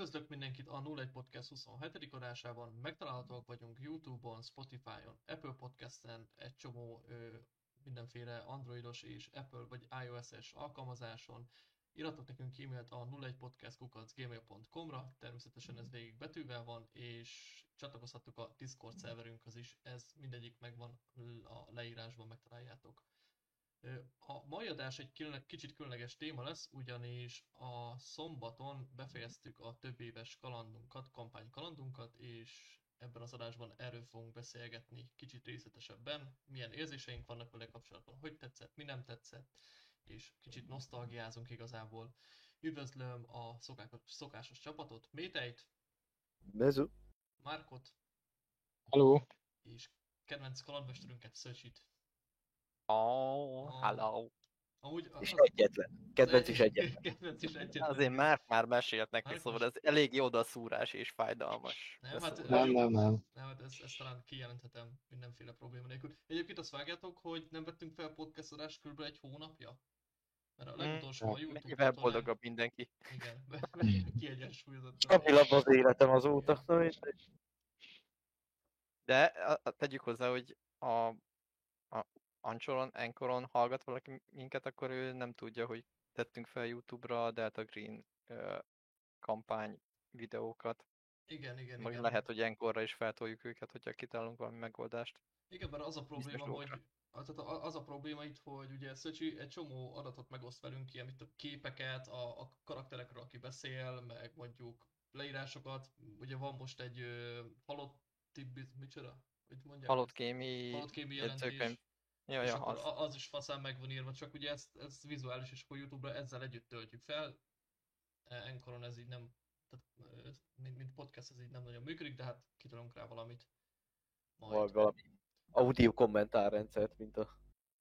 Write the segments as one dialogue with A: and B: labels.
A: Üdvözlök mindenkit a 01 Podcast 27. adásában. Megtalálhatóak vagyunk Youtube-on, Spotify-on, Apple Podcast-en, egy csomó ö, mindenféle androidos és Apple vagy iOS-es alkalmazáson. Iratok nekünk e-mailt a 01podcastkukacgmail.com-ra, természetesen ez végig betűvel van, és csatlakozhattuk a Discord szerverünkhöz is, ez mindegyik megvan a leírásban, megtaláljátok. A mai adás egy külön, kicsit különleges téma lesz, ugyanis a szombaton befejeztük a több éves kalandunkat, kampánykalandunkat, és ebben az adásban erről fogunk beszélgetni kicsit részletesebben, milyen érzéseink vannak vele kapcsolatban, hogy tetszett, mi nem tetszett, és kicsit nosztalgiázunk igazából. Üdvözlöm a szokásos, szokásos csapatot, Métejt,
B: Bezu.
A: Márkot,
C: Hello.
A: és kedvenc kalandmesterünket, Szöcsit.
D: Oh, hello.
A: Amúgy
B: És
A: az-
B: egyetlen. Kedvenc is egyetlen.
A: Kedvenc is egyetlen.
D: Azért már már mesélt neki,
A: Hát
D: szóval ez elég odaszúrás és fájdalmas.
A: Nem,
D: Ez
A: hát-
D: szóval-
C: Nem, nem, nem.
A: Nem, hát ezt, ezt talán kijelenthetem mindenféle probléma nélkül. Egyébként azt vágjátok, hogy nem vettünk fel podcast adást kb. egy hónapja? Mert a
D: Mm,
A: legutolsó a YouTube
D: Mennyivel boldogabb mindenki.
A: Igen, kiegyensúlyozott.
B: Stabilabb az életem azóta. Na mindegy.
D: De a, a, tegyük hozzá, hogy a, a Anchoron, Anchoron hallgat valaki minket, akkor ő nem tudja, hogy tettünk fel YouTube-ra a Delta Green ö, kampány videókat.
A: Igen, igen,
D: Meg
A: igen.
D: lehet, hogy Anchorra is feltoljuk őket, hogyha kitalálunk valami megoldást.
A: Igen, mert az a probléma, hogy tehát a- az a probléma itt, hogy ugye Szöcsi egy csomó adatot megoszt velünk, ilyen mint a képeket, a, a karakterekről, aki beszél, meg mondjuk leírásokat. Ugye van most egy ö, halott tibbit, micsoda? Hogy mondják?
D: Halott kémi
A: halott kémi jelentés.
D: Ja,
A: és
D: ja,
A: akkor
D: az.
A: az. is faszán meg van írva, csak ugye ezt, ezt vizuális, és akkor Youtube-ra ezzel együtt töltjük fel. Enkoron ez így nem, tehát, ö, mint, mint podcast ez így nem nagyon működik, de hát kitalálunk rá valamit.
B: Vagy valami audio kommentárrendszert, mint a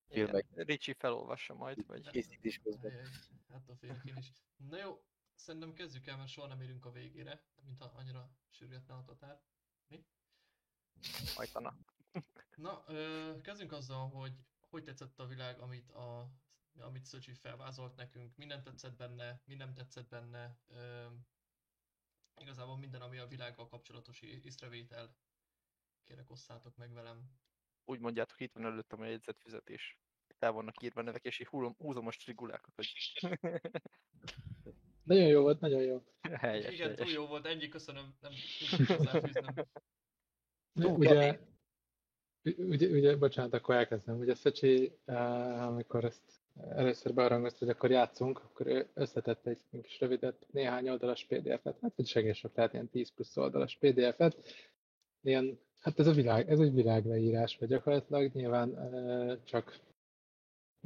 B: filmek
D: Ricsi felolvassa majd, vagy...
B: készítés közben.
A: Hát a félek én is. Na jó, szerintem kezdjük el, mert soha nem érünk a végére, mint ha annyira sürgetne a tatár. Mi?
D: Hajtana.
A: Na, kezdjünk azzal, hogy hogy tetszett a világ, amit a amit Szöcsi felvázolt nekünk, mi nem tetszett benne, mi nem tetszett benne, ö, igazából minden, ami a világgal kapcsolatos észrevétel, kérek osszátok meg velem.
D: Úgy mondjátok, itt van előttem a jegyzetfizetés. El vannak írva nevek, és így húzom, húzom a strigulákat, hogy
C: Nagyon jó volt, nagyon jó.
D: helyes,
A: Igen, túl
D: helyes.
A: jó volt, ennyi, köszönöm, nem tudok hozzáfűznem.
B: Túl
C: Ugye, ugye, ugye, bocsánat, akkor elkezdem. Ugye Szöcsi, eh, amikor ezt először bearangozta, hogy akkor játszunk, akkor ő összetett egy kis rövidet, néhány oldalas PDF-et, hát egy segések lehet ilyen 10 plusz oldalas PDF-et, ilyen, hát ez a világ, ez egy világleírás, vagy gyakorlatilag nyilván eh, csak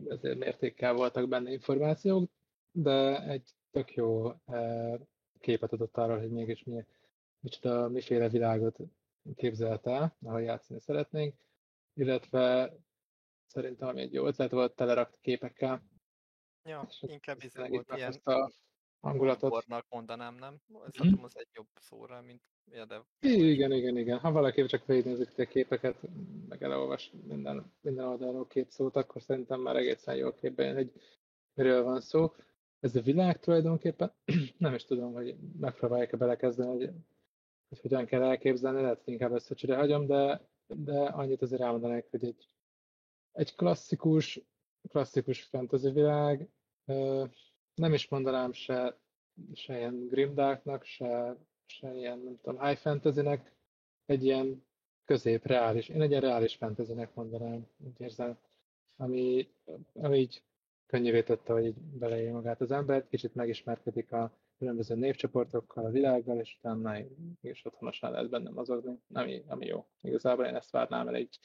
C: ezért mértékkel voltak benne információk, de egy tök jó eh, képet adott arról, hogy mégis mi, micsoda, miféle világot képzelt el, ahol játszani szeretnénk, illetve szerintem ami egy jó ötlet volt, telerakt képekkel.
D: Ja,
C: és
D: inkább
C: ezt
D: izé volt ilyen
C: ezt a hangulatot.
D: bornak mondanám, nem? Ez
C: Mhm.
D: mm. az egy jobb szóra, mint ja, de
C: Igen, igen, igen. Ha valaki csak végignézik a képeket, meg elolvas minden, minden oldalról két szót, akkor szerintem már egészen jól képben jön, hogy miről van szó. Ez a világ tulajdonképpen, nem is tudom, hogy megpróbálják-e belekezdeni, hogy, hogy hogyan kell elképzelni, lehet, hogy inkább ezt a csere hagyom, de, de annyit azért elmondanék, hogy egy, egy klasszikus, klasszikus fantasy világ, nem is mondanám se, se ilyen grimdarknak, se se ilyen, nem tudom, high fantasynek, egy ilyen közép reális, én egy ilyen reális fantasynek mondanám, úgy érzem, ami, ami így könnyűvé tette, hogy így magát az ember, kicsit megismerkedik a különböző népcsoportokkal, a világgal, és utána mégis otthonosan lehet benne mozogni, ami, ami jó. Igazából én ezt várnám el egy,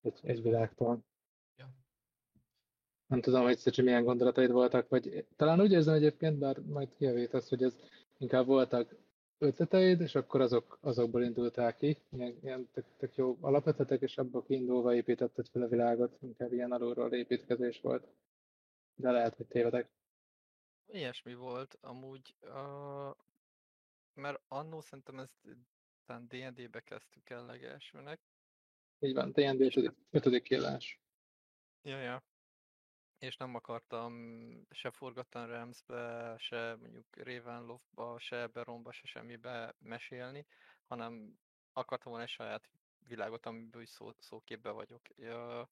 C: egy, egy világtól.
A: Ja.
C: Nem tudom, hogy Szöcsi milyen gondolataid voltak, vagy talán úgy érzem egyébként, bár majd kijavítasz, hogy ez inkább voltak ötleteid, és akkor azok, azokból indultál ki, ilyen, ilyen tök, tök jó alapötletek, és abból kiindulva építetted fel a világot, inkább ilyen alulról építkezés volt. De lehet, hogy tévedek.
D: Ilyesmi volt amúgy, uh, mert annó szerintem ezt talán D&D-be kezdtük el legelsőnek.
C: Így van, D&D 5. kiadás.
D: Ja, ja. és nem akartam se Forgotten Realms-be, se mondjuk Ravenloft-ba, se Beronba, se semmibe mesélni, hanem akartam volna egy saját világot, amiből szó, szóképbe vagyok. Ja,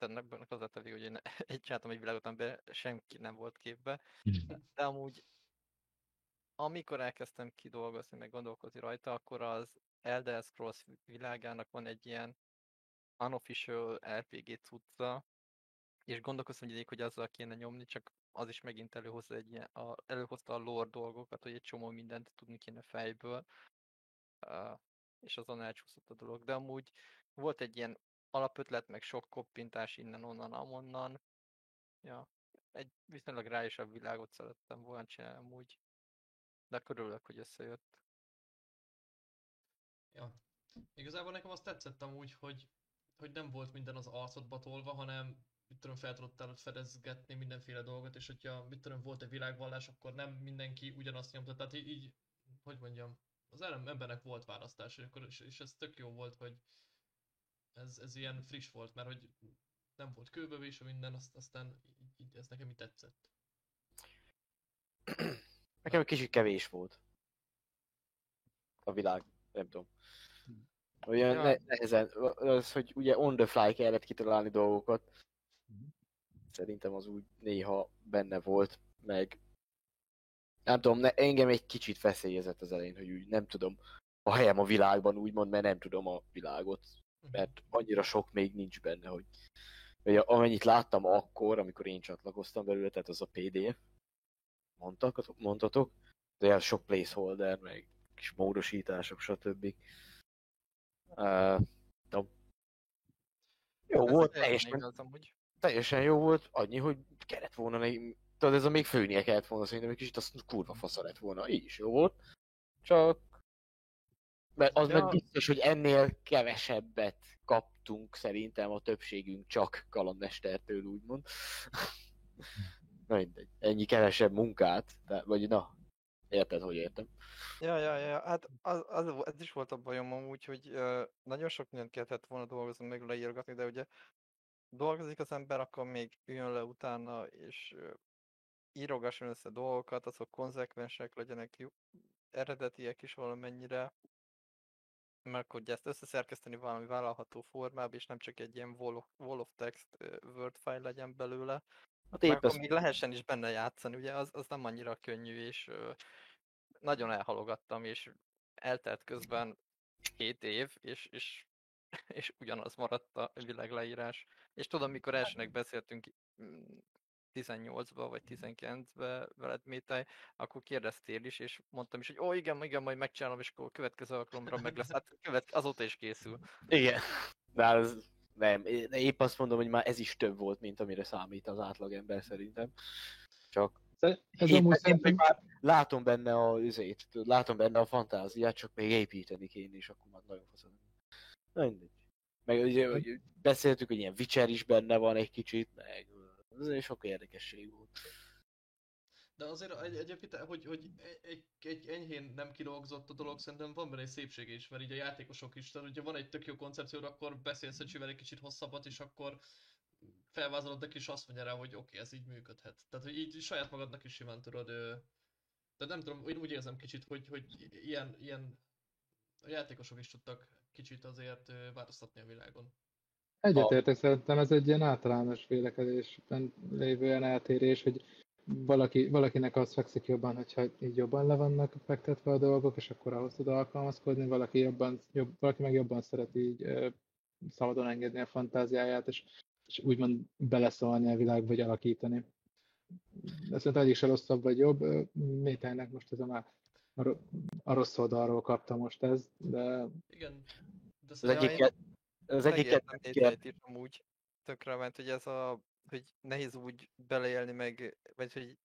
D: hát ennek az lett a végül, hogy én egy csináltam egy világot, amiben senki nem volt képbe, de amúgy amikor elkezdtem kidolgozni, meg gondolkozni rajta, akkor az Elder Scrolls világának van egy ilyen unofficial RPG cucca, és gondolkoztam egy hogy azzal kéne nyomni, csak az is megint előhozza egy ilyen, a, előhozta a lore dolgokat, hogy egy csomó mindent tudni kéne fejből, uh, és azon elcsúszott a dolog. De amúgy volt egy ilyen alapötlet, meg sok koppintás innen, onnan, amonnan. Ja, egy viszonylag ráisabb világot szerettem volna csinálni amúgy. De körülök, hogy összejött.
A: Ja. Igazából nekem azt tetszett amúgy, hogy, hogy nem volt minden az arcodba tolva, hanem mit tudom, fel tudtál fedezgetni mindenféle dolgot, és hogyha mit tudom, volt egy világvallás, akkor nem mindenki ugyanazt nyomta, tehát így, így hogy mondjam, az embernek volt választás, és, és ez tök jó volt, hogy ez, ez ilyen friss volt, mert hogy nem volt kőbevés a minden, azt, aztán így, így, ez nekem így tetszett.
B: Nekem egy kicsit kevés volt. A világ, nem tudom. Olyan ja. nehezen, az, hogy ugye on the fly kellett kitalálni dolgokat. Szerintem az úgy néha benne volt, meg nem tudom, ne, engem egy kicsit feszélyezett az elején, hogy úgy nem tudom a helyem a világban, úgymond, mert nem tudom a világot, mert annyira sok még nincs benne, hogy, hogy amennyit láttam akkor, amikor én csatlakoztam belőle, tehát az a PDF, mondtak, mondtatok, de ilyen sok placeholder, meg kis módosítások, stb. Uh, jó
D: Ez
B: volt, teljesen,
D: igaz, amúgy.
B: teljesen jó volt, annyi, hogy kellett volna, tudod, ez a még főnie kellett volna szerintem egy kicsit, az kurva fasza lett volna, így is jó volt. Csak mert az meg biztos, hogy ennél kevesebbet kaptunk szerintem a többségünk csak kalandmestertől, úgymond. na mindegy, ennyi kevesebb munkát, de, vagy na, érted, hogy értem.
D: Ja, ja, ja, hát az, az, ez is volt a bajom amúgy, hogy uh, nagyon sok mindent kellett volna dolgozni, meg leírgatni, de ugye dolgozik az ember, akkor még üljön le utána, és uh, írogasson össze dolgokat, azok konzekvensek legyenek, jó, eredetiek is valamennyire, meg hogy ezt összeszerkeszteni valami vállalható formába, és nem csak egy ilyen wall of, wall of text Word file legyen belőle, hát épp akkor még lehessen is benne játszani, ugye az, az nem annyira könnyű, és ö, nagyon elhalogattam, és eltelt közben két év, és, és, és ugyanaz maradt a világleírás. És tudom, mikor elsőnek beszéltünk 18-ba vagy 19-be veled métáj, akkor kérdeztél is, és mondtam is, hogy ó, igen, igen, majd megcsinálom, és akkor a következő alkalomra meg lesz. Hát követ, azóta is készül.
B: Igen. De hát az, nem, épp azt mondom, hogy már ez is több volt, mint amire számít az átlagember szerintem. Csak ez Én amúgy szerintem... már látom benne a üzét, látom benne a fantáziát, csak még építeni kéne, és akkor már nagyon faszom. Na mindegy. Meg ugye, beszéltük, hogy ilyen Witcher is benne van egy kicsit, meg azért sok érdekesség volt.
A: De azért egy, egyébként, hogy, hogy egy, egy enyhén nem kidolgozott a dolog, szerintem van benne egy szépség is, mert így a játékosok is, tehát hogyha van egy tök jó koncepció, akkor beszélsz egy egy kicsit hosszabbat, és akkor felvázolod neki, és azt mondja rá, hogy oké, okay, ez így működhet. Tehát, hogy így saját magadnak is simán tudod, tehát nem tudom, én úgy érzem kicsit, hogy, hogy ilyen, ilyen a játékosok is tudtak kicsit azért változtatni a világon.
C: Egyetértek, a... szerintem ez egy ilyen általános vélekedésben lévő olyan eltérés, hogy valaki, valakinek az fekszik jobban, hogyha így jobban le vannak fektetve a dolgok, és akkor ahhoz tud alkalmazkodni, valaki, jobban, jobb, valaki meg jobban szereti így ö, szabadon engedni a fantáziáját, és, és úgymond beleszólni a világba, vagy alakítani. De szerintem egyik se rosszabb vagy jobb. Mételnek most ez a már a, a rossz oldalról kapta most ez, de...
A: Igen.
B: De az egyiket, az egyiket
D: is amúgy. Tökre ment, hogy ez a hogy nehéz úgy beleélni meg, vagy hogy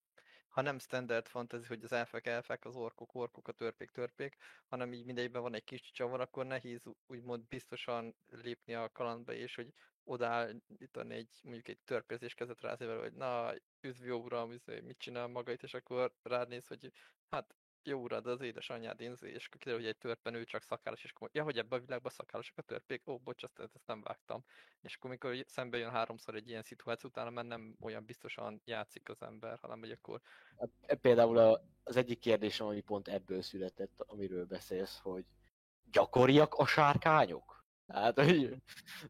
D: ha nem standard fantasy, hogy az elfek elfek, az orkok orkok, a törpék törpék, hanem így mindegyben van egy kis csavar, akkor nehéz úgymond biztosan lépni a kalandba, és hogy odállítani egy, mondjuk egy törpézés kezet rá hogy na, üzvi uram, izé, mit csinál maga itt, és akkor rád néz, hogy hát jó urad, az édesanyád inzi, és akkor kiderül, hogy egy törpen ő csak szakállas, és akkor, ja, hogy ebben a világban szakállasok a törpék, ó, bocs, ezt, ezt nem vágtam. És akkor, amikor szembe jön háromszor egy ilyen szituáció, utána már nem olyan biztosan játszik az ember, hanem hogy akkor...
B: Hát, e, például az egyik kérdésem, ami pont ebből született, amiről beszélsz, hogy gyakoriak a sárkányok? Hát, hogy,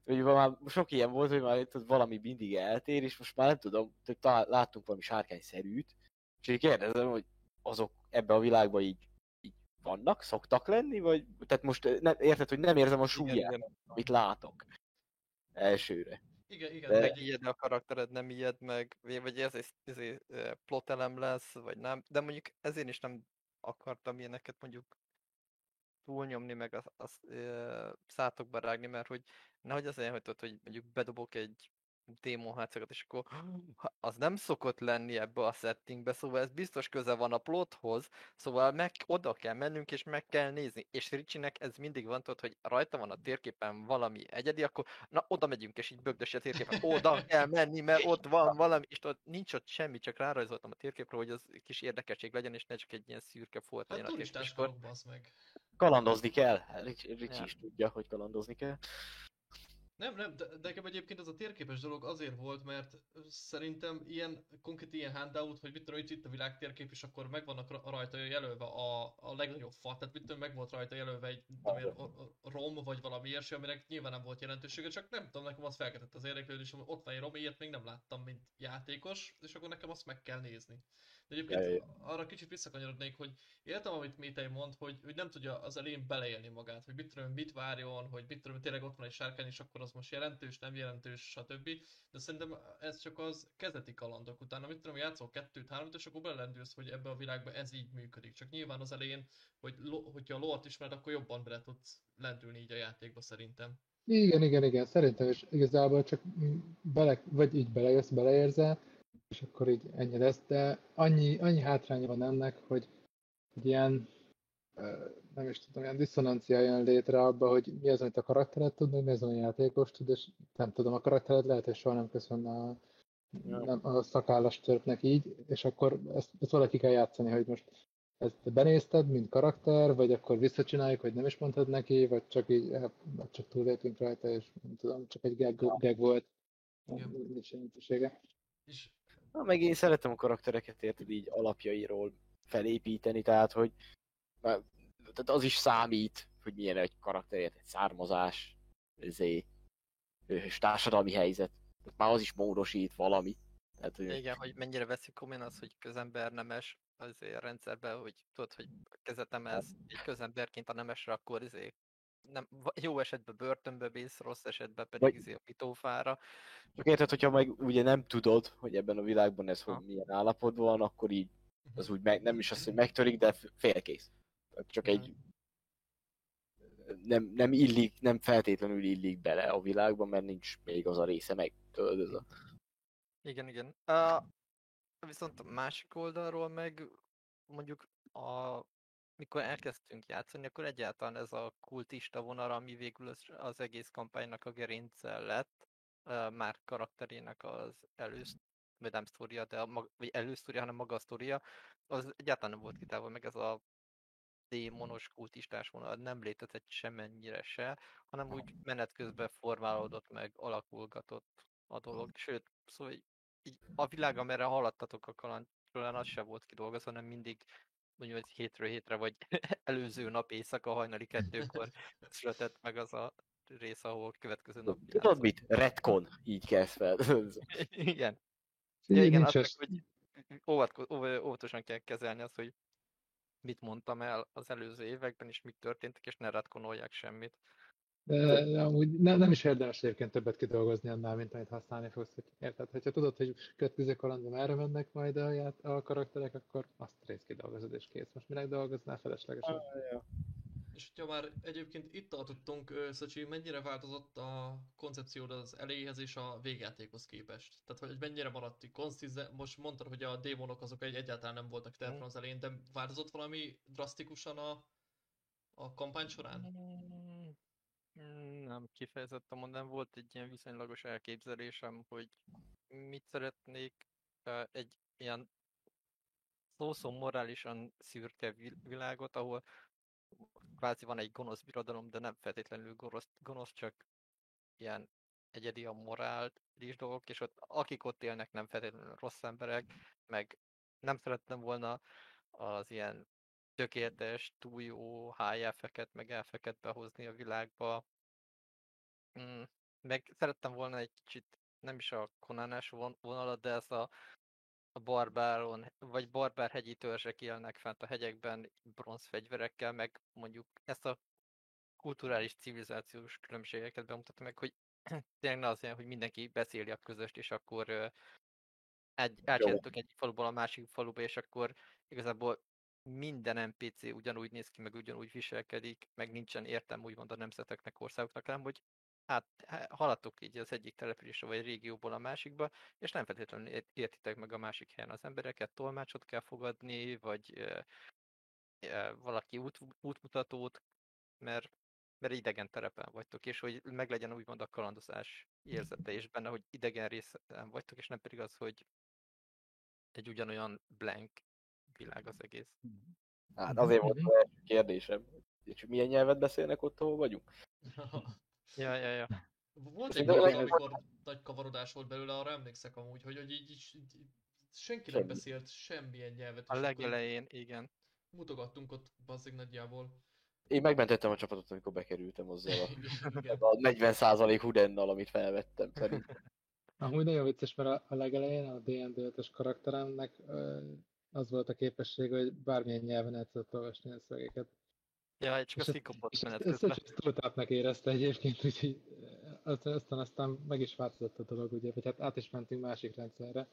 B: hogy már sok ilyen volt, hogy már itt valami mindig eltér, és most már nem tudom, talán láttunk valami sárkányszerűt, és így kérdezem, hogy azok ebbe a világba így, így vannak, szoktak lenni, vagy tehát most ne, érted, hogy nem érzem a súlyát, amit látok elsőre.
A: Igen, igen.
D: De... A karaktered, nem ijed meg, vagy ez egy, ez egy plot elem lesz, vagy nem. De mondjuk ezért is nem akartam ilyeneket mondjuk túlnyomni, meg azt, azt e, szátokba rágni, mert hogy nehogy az olyan, hogy, tudod, hogy mondjuk bedobok egy démonhátszakat, és akkor az nem szokott lenni ebbe a settingbe, szóval ez biztos köze van a plothoz, szóval meg oda kell mennünk, és meg kell nézni. És Ricsinek ez mindig van, tudod, hogy rajta van a térképen valami egyedi, akkor na oda megyünk, és így bögdös a térképen, oda kell menni, mert ott van valami, és ott nincs ott semmi, csak rárajzoltam a térképre, hogy az kis érdekesség legyen, és ne csak egy ilyen szürke folt
A: legyen hát, a térkép. meg.
B: Kalandozni kell, Ricsi is tudja, hogy kalandozni kell.
A: Nem, nem, de, de nekem egyébként ez a térképes dolog azért volt, mert szerintem ilyen, konkrét ilyen handout, hogy mit tudom, itt a világ térkép, és akkor megvannak rajta jelölve a, a legnagyobb fa, tehát mit tudom, meg volt rajta jelölve egy tudom, rom, vagy valami ilyesmi, aminek nyilván nem volt jelentősége, csak nem tudom, nekem az felkeltett az érdeklődés, hogy ott van egy rom, ilyet még nem láttam, mint játékos, és akkor nekem azt meg kell nézni. De egyébként ja, ja. arra kicsit visszakanyarodnék, hogy értem, amit Métei mond, hogy, hogy nem tudja az elején beleélni magát, hogy mit tudom, mit várjon, hogy mit tudom, tényleg ott van egy sárkány, és akkor az most jelentős, nem jelentős, stb. De szerintem ez csak az kezdeti kalandok utána, mit tudom, játszol kettőt, hármat, és akkor belelendülsz, hogy ebbe a világba ez így működik. Csak nyilván az elején, hogy lo, hogyha a lore ismered, akkor jobban bele tudsz lendülni így a játékba szerintem.
C: Igen, igen, igen, szerintem is igazából csak bele, vagy így belejössz, beleérzel, és akkor így ennyi lesz, de annyi, annyi hátránya van ennek, hogy, hogy ilyen, nem is tudom, ilyen diszonancia jön létre abba, hogy mi az, amit a karaktered tud, mi az, amit a játékos tud, és nem tudom, a karaktered lehet, hogy soha nem köszön a, nem, a szakállas törpnek így, és akkor ezt, ezt valaki kell játszani, hogy most ezt benézted, mint karakter, vagy akkor visszacsináljuk, hogy nem is mondtad neki, vagy csak így, vagy csak túlépünk rajta, és nem tudom, csak egy gag, gag volt. Nincs jelentősége.
B: És Na, meg én szeretem a karaktereket, érted, így alapjairól felépíteni, tehát, hogy tehát az is számít, hogy milyen egy karakter, egy származás, ezé, és társadalmi helyzet. Tehát már az is módosít valami.
D: Tehát, hogy... Igen, hogy mennyire veszik komolyan az, hogy közember nemes az a rendszerben, hogy tudod, hogy kezetem ez egy közemberként a nemesre, akkor izé nem, jó esetben börtönbe mész, rossz esetben pedig Vagy... izé a pitófára.
B: Csak érted, hogyha meg ugye nem tudod, hogy ebben a világban ez ha. hogy milyen állapotban van, akkor így mhm. az úgy meg, nem is az, hogy megtörik, de félkész. Csak egy nem, nem illik, nem feltétlenül illik bele a világba, mert nincs még az a része meg, tudod, ez a...
D: Igen, igen. Uh, viszont a másik oldalról meg mondjuk a mikor elkezdtünk játszani, akkor egyáltalán ez a kultista vonal, ami végül az, egész kampánynak a gerince lett, már karakterének az elősz, vagy nem sztória, de a mag, vagy elősztória, hanem maga a sztória, az egyáltalán nem volt kitávol meg ez a démonos kultistás vonal, nem létezett semennyire se, hanem úgy menet közben formálódott meg, alakulgatott a dolog. Sőt, szóval így a világ, amerre haladtatok a kaland az se volt kidolgozva, hanem mindig mondjuk hogy hétről hétre, vagy előző nap éjszaka hajnali kettőkor született meg az a rész, ahol következő nap
B: Tudod mit? Retcon, így kezd fel.
D: igen. Ja, igen, azt meg, hogy óvat, óvatosan kell kezelni azt, hogy mit mondtam el az előző években, és mik történtek, és ne retkonolják semmit.
C: De, de amúgy ne, nem is érdemes egyébként többet kidolgozni annál, mint amit használni fogsz. Érted? Hogyha tudod, hogy következő kalandban erre mennek majd a, ját, a karakterek, akkor azt rész kidolgozod és kész. Most minek dolgoznál feleslegesen? Ah, ja.
A: És hogyha már egyébként itt tartottunk, Szöcsi, mennyire változott a koncepciód az elejéhez és a végjátékhoz képest? Tehát, hogy mennyire maradt konsztize, most mondtad, hogy a démonok azok egy egyáltalán nem voltak tervben az elején, de változott valami drasztikusan a, a kampány során? Mm,
D: nem kifejezetten mondom, volt egy ilyen viszonylagos elképzelésem, hogy mit szeretnék egy ilyen szó-szó morálisan szürke világot, ahol kvázi van egy gonosz birodalom, de nem feltétlenül gonosz, gonosz csak ilyen egyedi a morális dolgok, és ott akik ott élnek nem feltétlenül rossz emberek, meg nem szerettem volna az ilyen tökéletes, túl jó high meg elfeket behozni a világba. Mm, meg szerettem volna egy kicsit, nem is a konánás vonalat, de ez a, a barbáron, vagy barbárhegyi törzsek élnek fent a hegyekben bronzfegyverekkel, meg mondjuk ezt a kulturális civilizációs különbségeket bemutatta meg, hogy tényleg ne az ilyen, hogy mindenki beszéli a közöst, és akkor egy, átjártok egy faluból a másik faluba, és akkor igazából minden NPC ugyanúgy néz ki, meg ugyanúgy viselkedik, meg nincsen értelme úgymond a nemzeteknek, országoknak, hanem hogy hát haladtok így az egyik településre vagy régióból a másikba, és nem feltétlenül értitek meg a másik helyen az embereket, tolmácsot kell fogadni, vagy e, e, valaki út, útmutatót, mert, mert idegen terepen vagytok, és hogy meglegyen úgymond a kalandozás érzete, és benne, hogy idegen részen vagytok, és nem pedig az, hogy egy ugyanolyan blank világ az egész.
B: Hát azért volt az első kérdésem. És milyen nyelvet beszélnek ott, ahol vagyunk?
D: ja, ja, ja.
A: Volt egy dolog, amikor nagy kavarodás volt belőle, arra emlékszek amúgy, hogy, hogy így, így, így senki nem beszélt semmilyen nyelvet.
D: A legelején, igen.
A: Mutogattunk ott bazzig nagyjából.
B: Én megmentettem a csapatot, amikor bekerültem azzal a, a 40% hudennal, amit felvettem.
C: Amúgy nagyon vicces, mert a, a legelején a D&D 5 karakteremnek az volt a képesség, hogy bármilyen nyelven el tudott olvasni a szövegeket.
D: Ja, csak azt kikopott
C: menet közben. Ezt túltátnak érezte egyébként, úgyhogy aztán, aztán meg is változott a dolog, ugye, vagy hát át is mentünk másik rendszerre,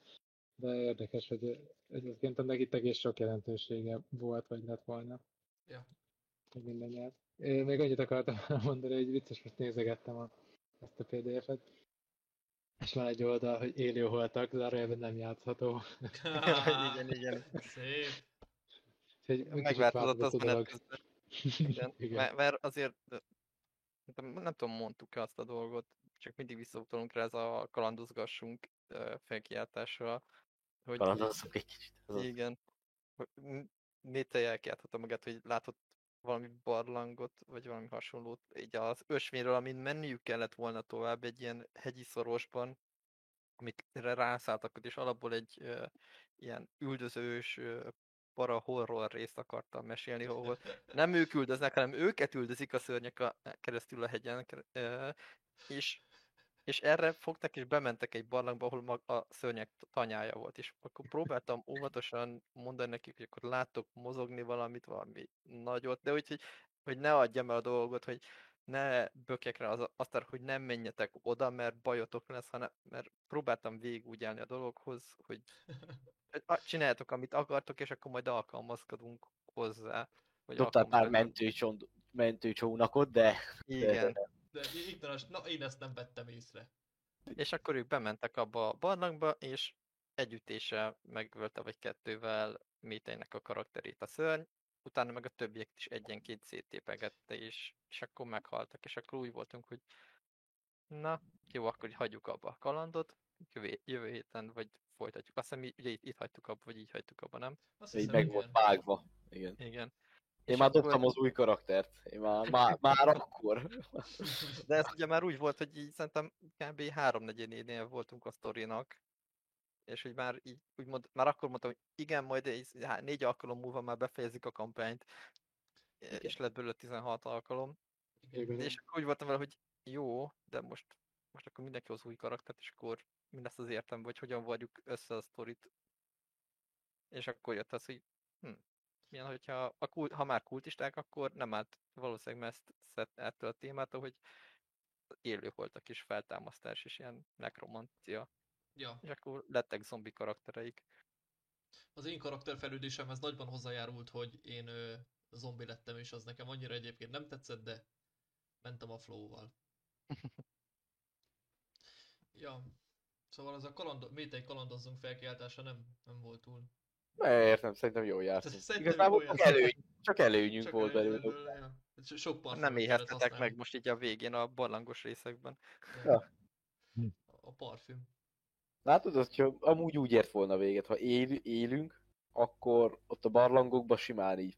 C: de érdekes, hogy egyébként ennek itt egész sok jelentősége volt, vagy lett volna.
A: Ja.
C: Meg minden nyelv. Én még annyit akartam mondani, hogy vicces, most nézegettem a, ezt a PDF-et. És van egy oldal, hogy élőholtak, zárójelben nem játszható.
D: igen, igen.
A: Szép.
D: Megváltozott az menet közben. Igen. igen. Mert, azért, nem tudom, mondtuk-e azt a dolgot, csak mindig visszautalunk rá ez a kalandozgassunk felkiáltásra.
B: Hogy, Kalandozzunk egy kicsit.
D: Igen. Néte elkiálthatta magát, hogy látott valami barlangot, vagy valami hasonlót, így az ösvényről, amin menniük kellett volna tovább egy ilyen hegyi szorosban, amit rászálltak, és alapból egy uh, ilyen üldözős uh, para horror részt akartam mesélni, ahol nem ők üldöznek, hanem őket üldözik a szörnyek a, keresztül a hegyen, uh, és és erre fogtak és bementek egy barlangba, ahol mag a szörnyek tanyája volt, és akkor próbáltam óvatosan mondani nekik, hogy akkor láttok mozogni valamit, valami nagyot, de úgy, hogy, hogy ne adjam el a dolgot, hogy ne bökjek rá az asztalra, hogy nem menjetek oda, mert bajotok lesz, hanem mert próbáltam végig úgy állni a dologhoz, hogy csináljátok, amit akartok, és akkor majd alkalmazkodunk hozzá.
B: Dobtál pár mentőcsónakot, de...
D: Igen. De,
A: de ignorans, na én ezt nem vettem észre.
D: És akkor ők bementek abba a barlangba, és együttése megölte vagy kettővel Méteinek a karakterét a szörny, utána meg a többiek is egyenként széttépegette, és, és akkor meghaltak, és akkor úgy voltunk, hogy na, jó, akkor hagyjuk abba a kalandot, jövő, héten, vagy folytatjuk. Azt hiszem, ugye itt, itt hagytuk abba, vagy így hagytuk abba, nem?
B: Azt hiszem, így meg volt vágva. Igen.
D: Igen.
B: Én már dobtam akkor... az új karaktert. Én már, már, már akkor.
D: De ez ugye már úgy volt, hogy így szerintem kb. háromnegyedénél voltunk a sztorinak, és hogy már így, úgymond, már akkor mondtam, hogy igen, majd egy, hát négy alkalom múlva már befejezik a kampányt, igen. és lett belőle 16 alkalom. Igen. És akkor úgy voltam vele, hogy jó, de most, most akkor mindenki az új karaktert, és akkor mi lesz az értem, vagy hogyan vagyjuk össze a sztorit. És akkor jött az, hogy hm, milyen, hogyha a kult, ha már kultisták, akkor nem állt valószínűleg ezt szett ettől a témától, hogy voltak is feltámasztás és ilyen nekromancia.
A: Ja.
D: És akkor lettek zombi karaktereik.
A: Az én karakterfejlődésemhez nagyban hozzájárult, hogy én ö, zombi lettem, és az nekem annyira egyébként nem tetszett, de mentem a flow-val. ja, szóval az a kaland, métei kalandozzunk felkiáltása nem, nem volt túl
B: Értem, szerintem jól jártunk. Igazából csak, előny, csak előnyünk csak volt belőle.
A: Sok
D: Nem éhettetek meg most így a végén a barlangos részekben.
B: Ja.
A: A parfüm.
B: Látod, hogy amúgy úgy ért volna véget, ha él, élünk, akkor ott a barlangokban simán így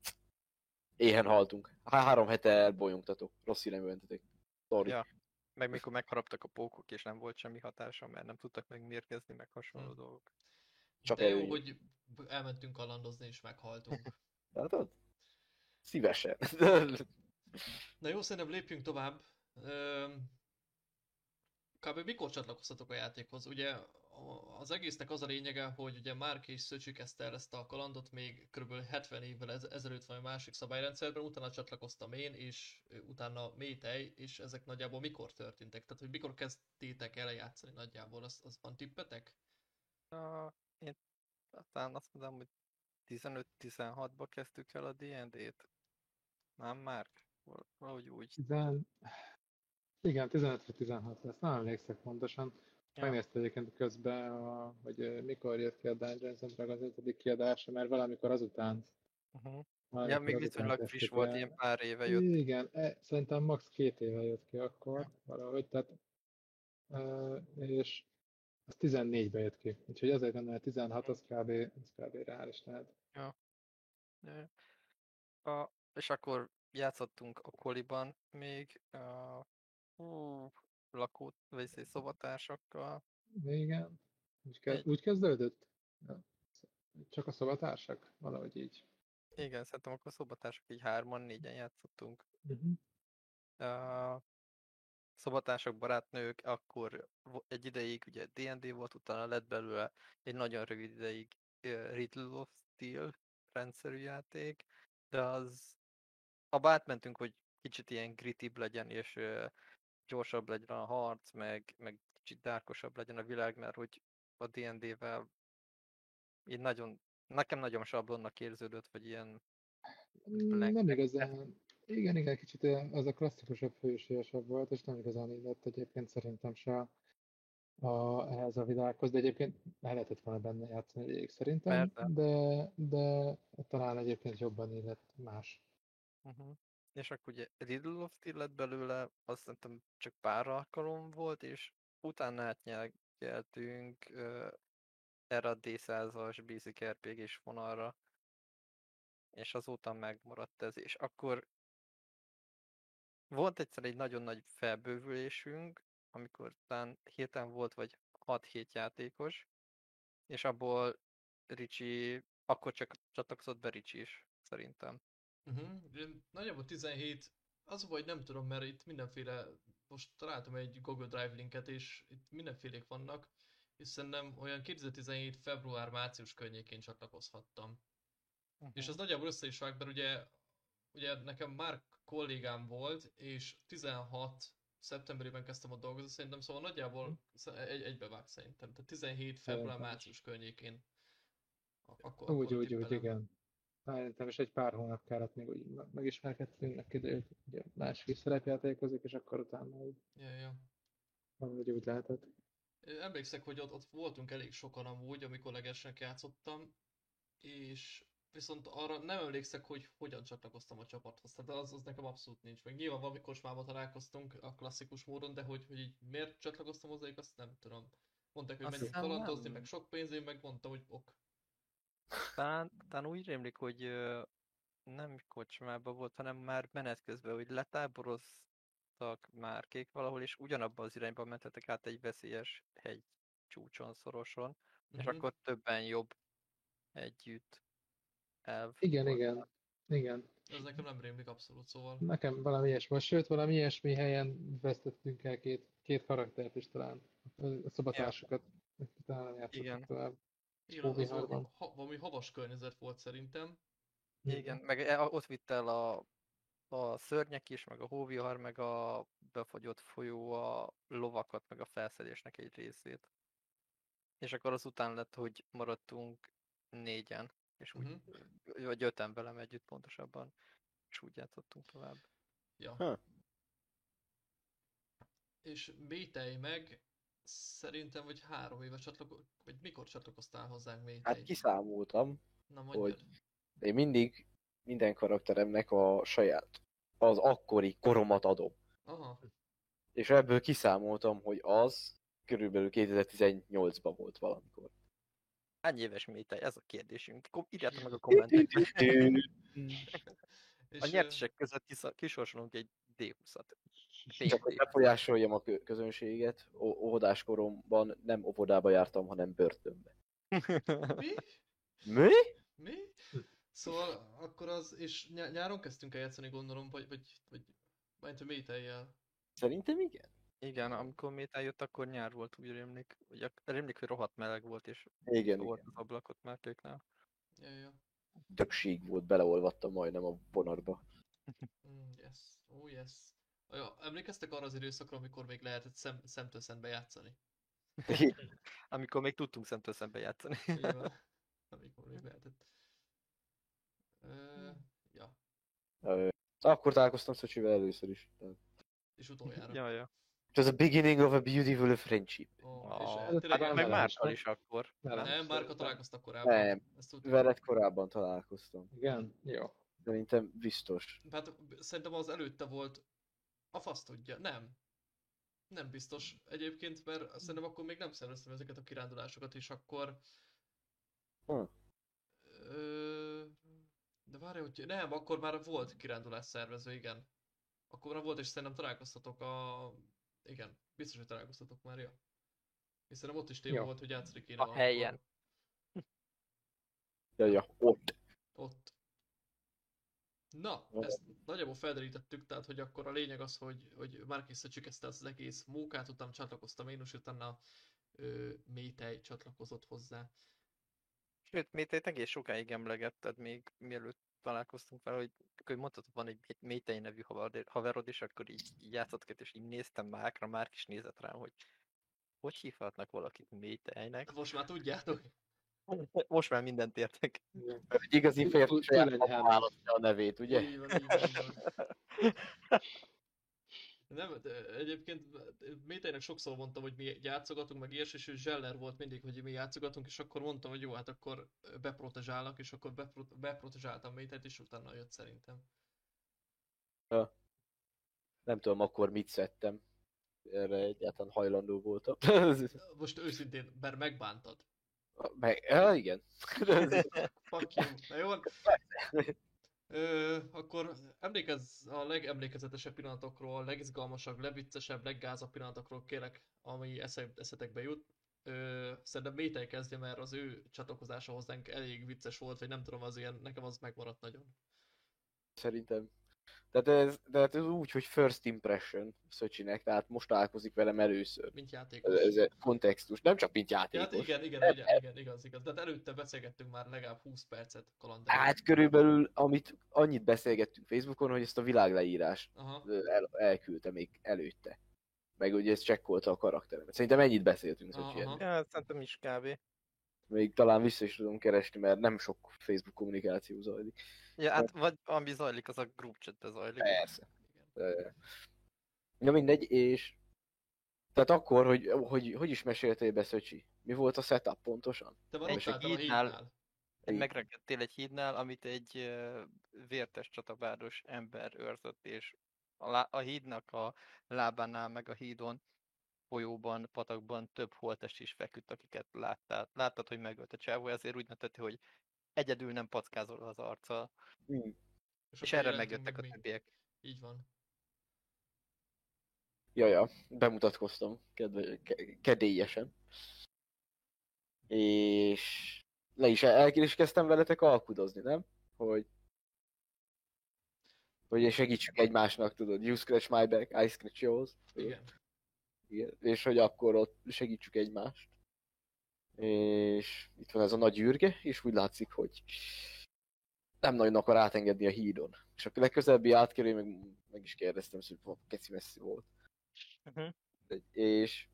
B: éhen haltunk. Há három hete elbolyongtatok, rossz irányba öntetek. Sorry.
D: Ja. Meg mikor megharaptak a pókok, és nem volt semmi hatása, mert nem tudtak megmérgezni, meg hasonló
A: Hm.
D: dolgok.
B: Csak
A: De jó,
B: előny.
A: hogy elmentünk kalandozni és meghaltunk.
B: Látod? Szívesen.
A: Na jó, szerintem lépjünk tovább. Kb. mikor csatlakoztatok a játékhoz? Ugye a- az egésznek az a lényege, hogy ugye Márk és Szöcsi kezdte el ezt a kalandot még kb. 70 évvel ez- ezelőtt van egy másik szabályrendszerben, utána csatlakoztam én, és utána Métej, és ezek nagyjából mikor történtek? Tehát, hogy mikor kezdtétek el játszani nagyjából, az, az van tippetek?
D: Uh, én aztán azt mondom, hogy 15-16-ba kezdtük el a D&D-t. Nem már? Val- Valahogy úgy.
C: Tizen... Igen, 15-16 lesz, nem emlékszek pontosan.
D: Ja.
C: Megnéztem egyébként közben, a, hogy mikor jött ki a Dungeons and Dragons 5. kiadása, mert valamikor azután.
D: Uh-huh. Ja,
C: valamikor
D: még viszonylag friss volt,
C: el.
D: ilyen pár éve jött.
C: Igen, e, szerintem max. két éve jött ki akkor, valahogy, tehát, e, és az 14-ben jött ki, úgyhogy azért gondolom, hogy 16 az kb. Az kb. reális lehet.
D: Ja. A, és akkor játszottunk a koliban még a hú, lakó, vagy szobatársakkal.
C: Igen, úgy, ke-
D: Egy-
C: úgy kezdődött? Ja. Csak a szobatársak? Valahogy így.
D: Igen, szerintem akkor szobatársak így hárman, négyen játszottunk.
C: Uh-huh.
D: Szobatársak, barátnők, akkor egy ideig ugye D&D volt, utána lett belőle egy nagyon rövid ideig ö, Riddle of Steel rendszerű játék, de az abba átmentünk, hogy kicsit ilyen grittibb legyen, és ö, gyorsabb legyen a harc, meg, meg kicsit dárkosabb legyen a világ, mert hogy a D&D-vel így nagyon, nekem nagyon sablonnak érződött, vagy ilyen
C: Nem igazán. Igen, igen, kicsit az a klasszikusabb, hősiesebb volt, és nem igazán illett egyébként szerintem se a, ehhez a világhoz, de egyébként el lehetett volna benne játszani végig szerintem,
D: Persze.
C: de, de talán egyébként jobban illett más.
D: Uh-huh. És akkor ugye Riddle of lett belőle, azt szerintem csak pár alkalom volt, és utána átnyelgeltünk uh, erre a D100-as Basic RPG-s vonalra, és azóta megmaradt ez, és akkor volt egyszer egy nagyon nagy felbővülésünk, amikor talán hirtelen volt vagy 6-7 játékos, és abból Ricsi, akkor csak csatlakozott be Ricsi is, szerintem.
A: Uh-huh. Nagyjából 17, az hogy nem tudom, mert itt mindenféle, most találtam egy Google Drive linket, és itt mindenfélék vannak, és szerintem olyan 2017. február-március környékén csatlakozhattam. És az nagyjából össze is vág, mert ugye, ugye nekem már kollégám volt, és 16 szeptemberében kezdtem ott dolgozni, szerintem szóval nagyjából egy, egybevág szerintem. Tehát 17 február-március környékén. A- Akkor,
C: Úgy,
A: akkor
C: úgy, úgy, igen. Szerintem is egy pár hónap kellett még úgy me- megismerkedtünk, meg kiderült, hogy ugye másik szerepjátékozik, és akkor utána úgy,
A: Ja, ja.
C: valahogy úgy lehetett.
A: Emlékszek, hogy ott, ott voltunk elég sokan amúgy, amikor legesnek játszottam, és viszont arra nem emlékszek, hogy hogyan csatlakoztam a csapathoz, tehát az, az nekem abszolút nincs meg. Nyilván valami kocsmába találkoztunk a klasszikus módon, de hogy, hogy így miért csatlakoztam hozzájuk, azt nem tudom. Mondták, hogy menjünk kalandozni, meg sok pénz, én meg mondtam, hogy ok.
D: Talán, talán úgy rémlik, hogy ö, nem kocsmában volt, hanem már menet közben, hogy letáboroztak márkék valahol, és ugyanabba az irányba mentetek át egy veszélyes hegy csúcson, szoroson, és
A: Mhm.
D: akkor többen jobb együtt elv.
C: Igen,
D: volt.
C: igen. Igen.
A: Ez nekem nem rémlik abszolút, szóval.
C: Nekem valami ilyesmi, sőt, valami ilyesmi helyen vesztettünk el két, két karaktert is talán, a szobatársakat, akik talán
D: Igen.
C: tovább.
A: Igen, az valami, ha, valami havas környezet volt szerintem.
D: Igen, meg e- ott vitt el a, a szörnyek is, meg a hóvihar, meg a befagyott folyó, a lovakat, meg a felszedésnek egy részét. És akkor azután lett, hogy maradtunk négyen, és úgy,
A: Mhm.
D: vagy öten velem együtt pontosabban, és úgy játszottunk tovább.
A: Ja.
B: Ha.
A: És Métej meg szerintem, hogy három éve csatlako... vagy mikor csatlakoztál hozzánk Métej?
B: Hát kiszámoltam,
A: Na mondjad.
B: én mindig minden karakteremnek a saját, az akkori koromat adom.
A: Aha,
B: És ebből kiszámoltam, hogy az körülbelül 2018-ban volt valamikor.
D: Hány éves métej? Ez a kérdésünk. Írjátok meg a kommentekben. A nyertesek között kisorsolunk egy D20-at.
B: Csak hogy befolyásoljam a kö- közönséget, ó- óvodás koromban nem óvodába jártam, hanem börtönbe.
A: Mi?
B: Mi?
A: Mi? Szóval akkor az, és ny- nyáron kezdtünk el játszani gondolom, vagy, vagy, vagy majd hogy mételjel.
B: Szerintem igen.
D: Igen, amikor métel jött, akkor nyár volt, úgy rémlik. Ugye, rémlik, hogy rohadt meleg volt, és
B: Igen,
D: volt
B: igen.
D: az ablakot Márkéknál.
A: Ja, ja.
B: Többség volt, beleolvadtam majdnem a vonatba.
A: Mm, yes. Oh, yes. Ja, emlékeztek arra az időszakra, amikor még lehetett szem, szemtől szembe játszani?
D: Amikor még tudtunk szemtől szembe játszani.
A: Amikor még lehetett. Ö, ja,
B: Ö, Akkor találkoztam Szocsivel először is. Tehát
A: és utoljára.
D: ja, ja.
B: It was a beginning of a beautiful friendship.
A: Oh, és
C: hát
A: eh, tényleg,
C: meg
D: Meg Márkal
C: is,
D: akkor.
A: Nem,
C: is
A: Márka találkoztak korábban.
B: Nem, veled korábban találkoztam.
C: Igen? Jó.
B: Szerintem biztos.
A: Hát szerintem az előtte volt, a fasz tudja, nem. Nem biztos egyébként, mert szerintem akkor még nem szerveztem ezeket a kirándulásokat, és akkor...
B: Hm.
A: Ö, de várj, hogy nem, akkor már volt kirándulás szervező, igen. Akkor már volt, és szerintem találkoztatok a... Igen, biztos, hogy találkoztatok már, ja. Szerintem ott is téma
C: Jó.
A: volt, hogy játszani kéne
D: A
A: akkor
D: helyen.
B: Ja, ja, ott.
A: Ott. Na,
B: Jó.
A: ezt nagyjából felderítettük, tehát hogy akkor a lényeg az, hogy, hogy már készítettük ezt az egész mókát, utána csatlakoztam én, és utána ö, Métej csatlakozott hozzá.
D: Sőt, Métejt egész sokáig emlegetted még mielőtt találkoztunk vele, hogy, hogy mondtad, hogy van egy Métej nevű haver- haverod, és akkor így, így játszottkét, és így néztem Márkra, Márk is nézett rám, hogy hogy hívhatnak valakit Métejnek.
A: Most már tudjátok?
D: Most már mindent értek.
B: Egy igazi férfi saját választja a nevét, ugye?
A: Így van, így van, így van. Nem, de egyébként Métejnek sokszor mondtam, hogy mi játszogatunk, meg ilyes, és ő Zeller volt mindig, hogy mi játszogatunk, és akkor mondtam, hogy jó, hát akkor beprotezsálok, és akkor bepro- beprotezsáltam Métejt, és utána jött szerintem.
B: Nem tudom akkor mit szedtem. Erre egyáltalán hajlandó voltam.
A: Most őszintén, mert megbántad.
B: Meg, ja, igen.
A: Fuck you. Na jó. Ö, akkor emlékezz a legemlékezetesebb pillanatokról, legizgalmasabb, legviccesebb, leggázabb pillanatokról kérek, ami esze, eszetekbe jut. Ö, szerintem Métej kezdje, mert az ő csatlakozása hozzánk elég vicces volt, vagy nem tudom, az ilyen, nekem az megmaradt nagyon.
B: Szerintem. Tehát ez, tehát ez úgy, hogy first impression Szöcsinek, tehát most találkozik velem először.
A: Mint játékos.
B: Ez, ez egy kontextus, nem csak mint játékos.
A: hát igen, igen, igen, igen, igaz, igaz. De hát előtte beszélgettünk már legalább 20 percet kalandán.
B: Hát körülbelül amit annyit beszélgettünk Facebookon, hogy ezt a világleírást
A: Aha.
B: el, elküldte még előtte. Meg ugye ez csekkolta a karakteremet. Szerintem ennyit beszéltünk
A: Aha,
B: Szöcsi.
A: aha.
D: Ja, szerintem is kb.
B: Még talán vissza is tudom keresni, mert nem sok Facebook kommunikáció zajlik.
D: Ja, hát vagy ami zajlik, az a group chatbe zajlik.
B: Persze. Ö, Na mindegy, és... Tehát akkor, hogy, hogy, hogy is meséltél be, Szöcsi? Mi volt a setup pontosan?
A: Te van
D: Egy hídnál-
A: hídnál.
D: Egy megrekedtél egy hídnál, amit egy vértes csatabáros ember őrzött, és a, lá- a hídnak a lábánál, meg a hídon, folyóban, patakban több holtest is feküdt, akiket láttál. Láttad, hogy megölt a csávó, ezért úgy mentett, hogy egyedül nem packázol az arccal.
B: Hmm.
D: És
A: akkor
D: erre megjöttek a többiek.
A: Így van.
B: Jaja, bemutatkoztam kedve, ke- kedélyesen. És le is el, el is kezdtem veletek alkudozni, nem? Hogy hogy segítsük egymásnak, tudod, you scratch my back, I scratch yours.
A: Igen.
B: Igen. És hogy akkor ott segítsük egymást. És itt van ez a nagy űrge, és úgy látszik, hogy nem nagyon akar átengedni a hídon. És a legközelebbi átkerül, meg, meg is kérdeztem, hogy keci messzi volt.
D: Uh-huh.
B: És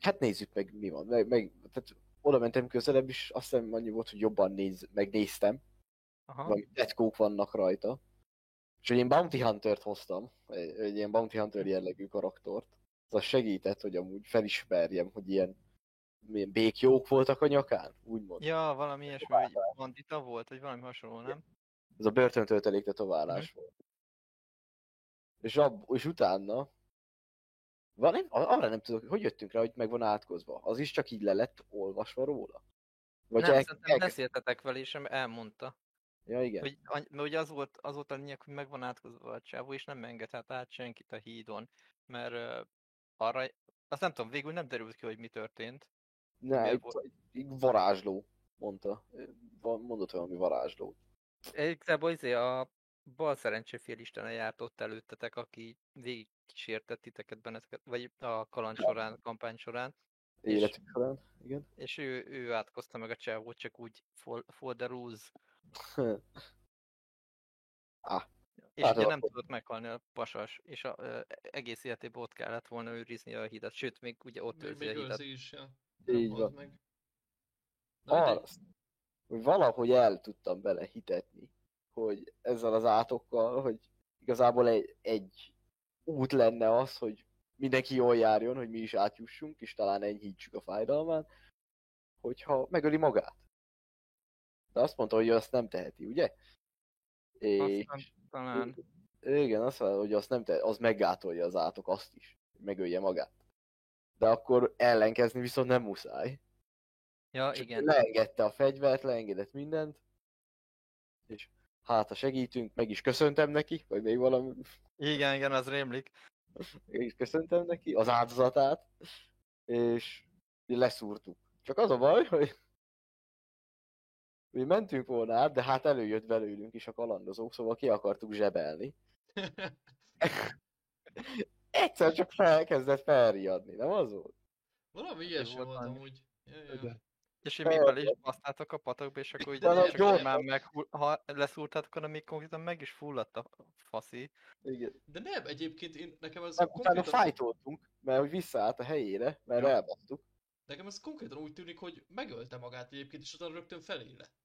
B: hát nézzük meg, mi van. Meg, meg tehát oda mentem közelebb, és azt hiszem annyi volt, hogy jobban néz, megnéztem.
D: Aha.
B: Valami tetkók vannak rajta. És hogy én Bounty Hunter-t hoztam, egy, egy ilyen Bounty Hunter jellegű karaktort. Az segített, hogy amúgy felismerjem, hogy ilyen, milyen békjók voltak a nyakán, úgymond.
D: Ja, valami ilyesmi, hogy bandita volt, vagy valami hasonló, nem?
B: Ez a börtöntöltelék tetoválás volt. És, ab, és utána, van, arra nem tudok, hogy jöttünk rá, hogy meg van átkozva. Az is csak így le lett olvasva róla. Vagy
D: nem,
B: el-
D: szerintem
B: el-
D: beszéltetek vele, és elmondta.
B: Ja, igen.
D: Hogy, mert ugye az volt, az volt a lényeg, hogy meg van átkozva a csávó, és nem engedhet át senkit a hídon, mert arra, azt nem tudom, végül nem derült ki, hogy mi történt.
B: Ne, egy,
D: volt-
B: egy varázsló, mondta. Mondott valami varázsló.
D: Igazából izé a bal szerencséfél istene járt ott előttetek, aki végig kísértett titeket benneteket, vagy a kaland során, a kampány során, És-
B: Életünk során, igen.
D: és ő, ő átkozta meg a csávót, csak úgy for, for the rules.
B: Ah,
D: És
B: hát
D: ugye nem tudott meghalni a pasas, és a, ö, egész életében ott kellett volna őrizni a hidat, sőt, még ugye ott
A: Még,
D: őrzi
A: még
D: a
A: őrzi is, ja.
B: Így van.
A: Meg. Mindegy.
B: hogy valahogy el tudtam bele hitetni, hogy ezzel az átokkal, hogy igazából egy, egy út lenne az, hogy mindenki jól járjon, hogy mi is átjussunk, és talán enyhítsük a fájdalmán, hogyha megöli magát. De azt mondta, hogy ő azt nem teheti, ugye? És...
D: Aztán talán,
B: Igen, azt mondta, hogy azt nem te, az meggátolja az átok azt is, hogy megölje magát. De akkor ellenkezni viszont nem muszáj.
D: ja
B: Csak
D: igen,
B: Leengedte a fegyvert, leengedett mindent, és hát ha segítünk, meg is köszöntem neki, vagy még valami,
D: igen, igen, az rémlik.
B: meg is köszöntem neki, az áldozatát, és leszúrtuk. Csak az a baj, hogy mi mentünk volna át, de hát előjött belőlünk is a kalandozók, szóval ki akartuk zsebelni. Egyszer csak felkezdett felriadni, nem az volt?
A: Valami ilyesmi
D: volt
A: amúgy.
D: És még bele is basztátok a patakba, és akkor ugye
B: De
D: csak már meg, ha leszúrtátok, akkor még konkrétan meg is fulladt a faszi.
B: Igen.
A: De nem, egyébként én, nekem ez
B: Nem, utána
A: konkrétan,
B: fájtoltunk, mert hogy visszaállt a helyére, mert
D: Ja.
B: elbasztuk.
A: Nekem ez konkrétan úgy tűnik, hogy megölte magát egyébként, és utána rögtön felé lett.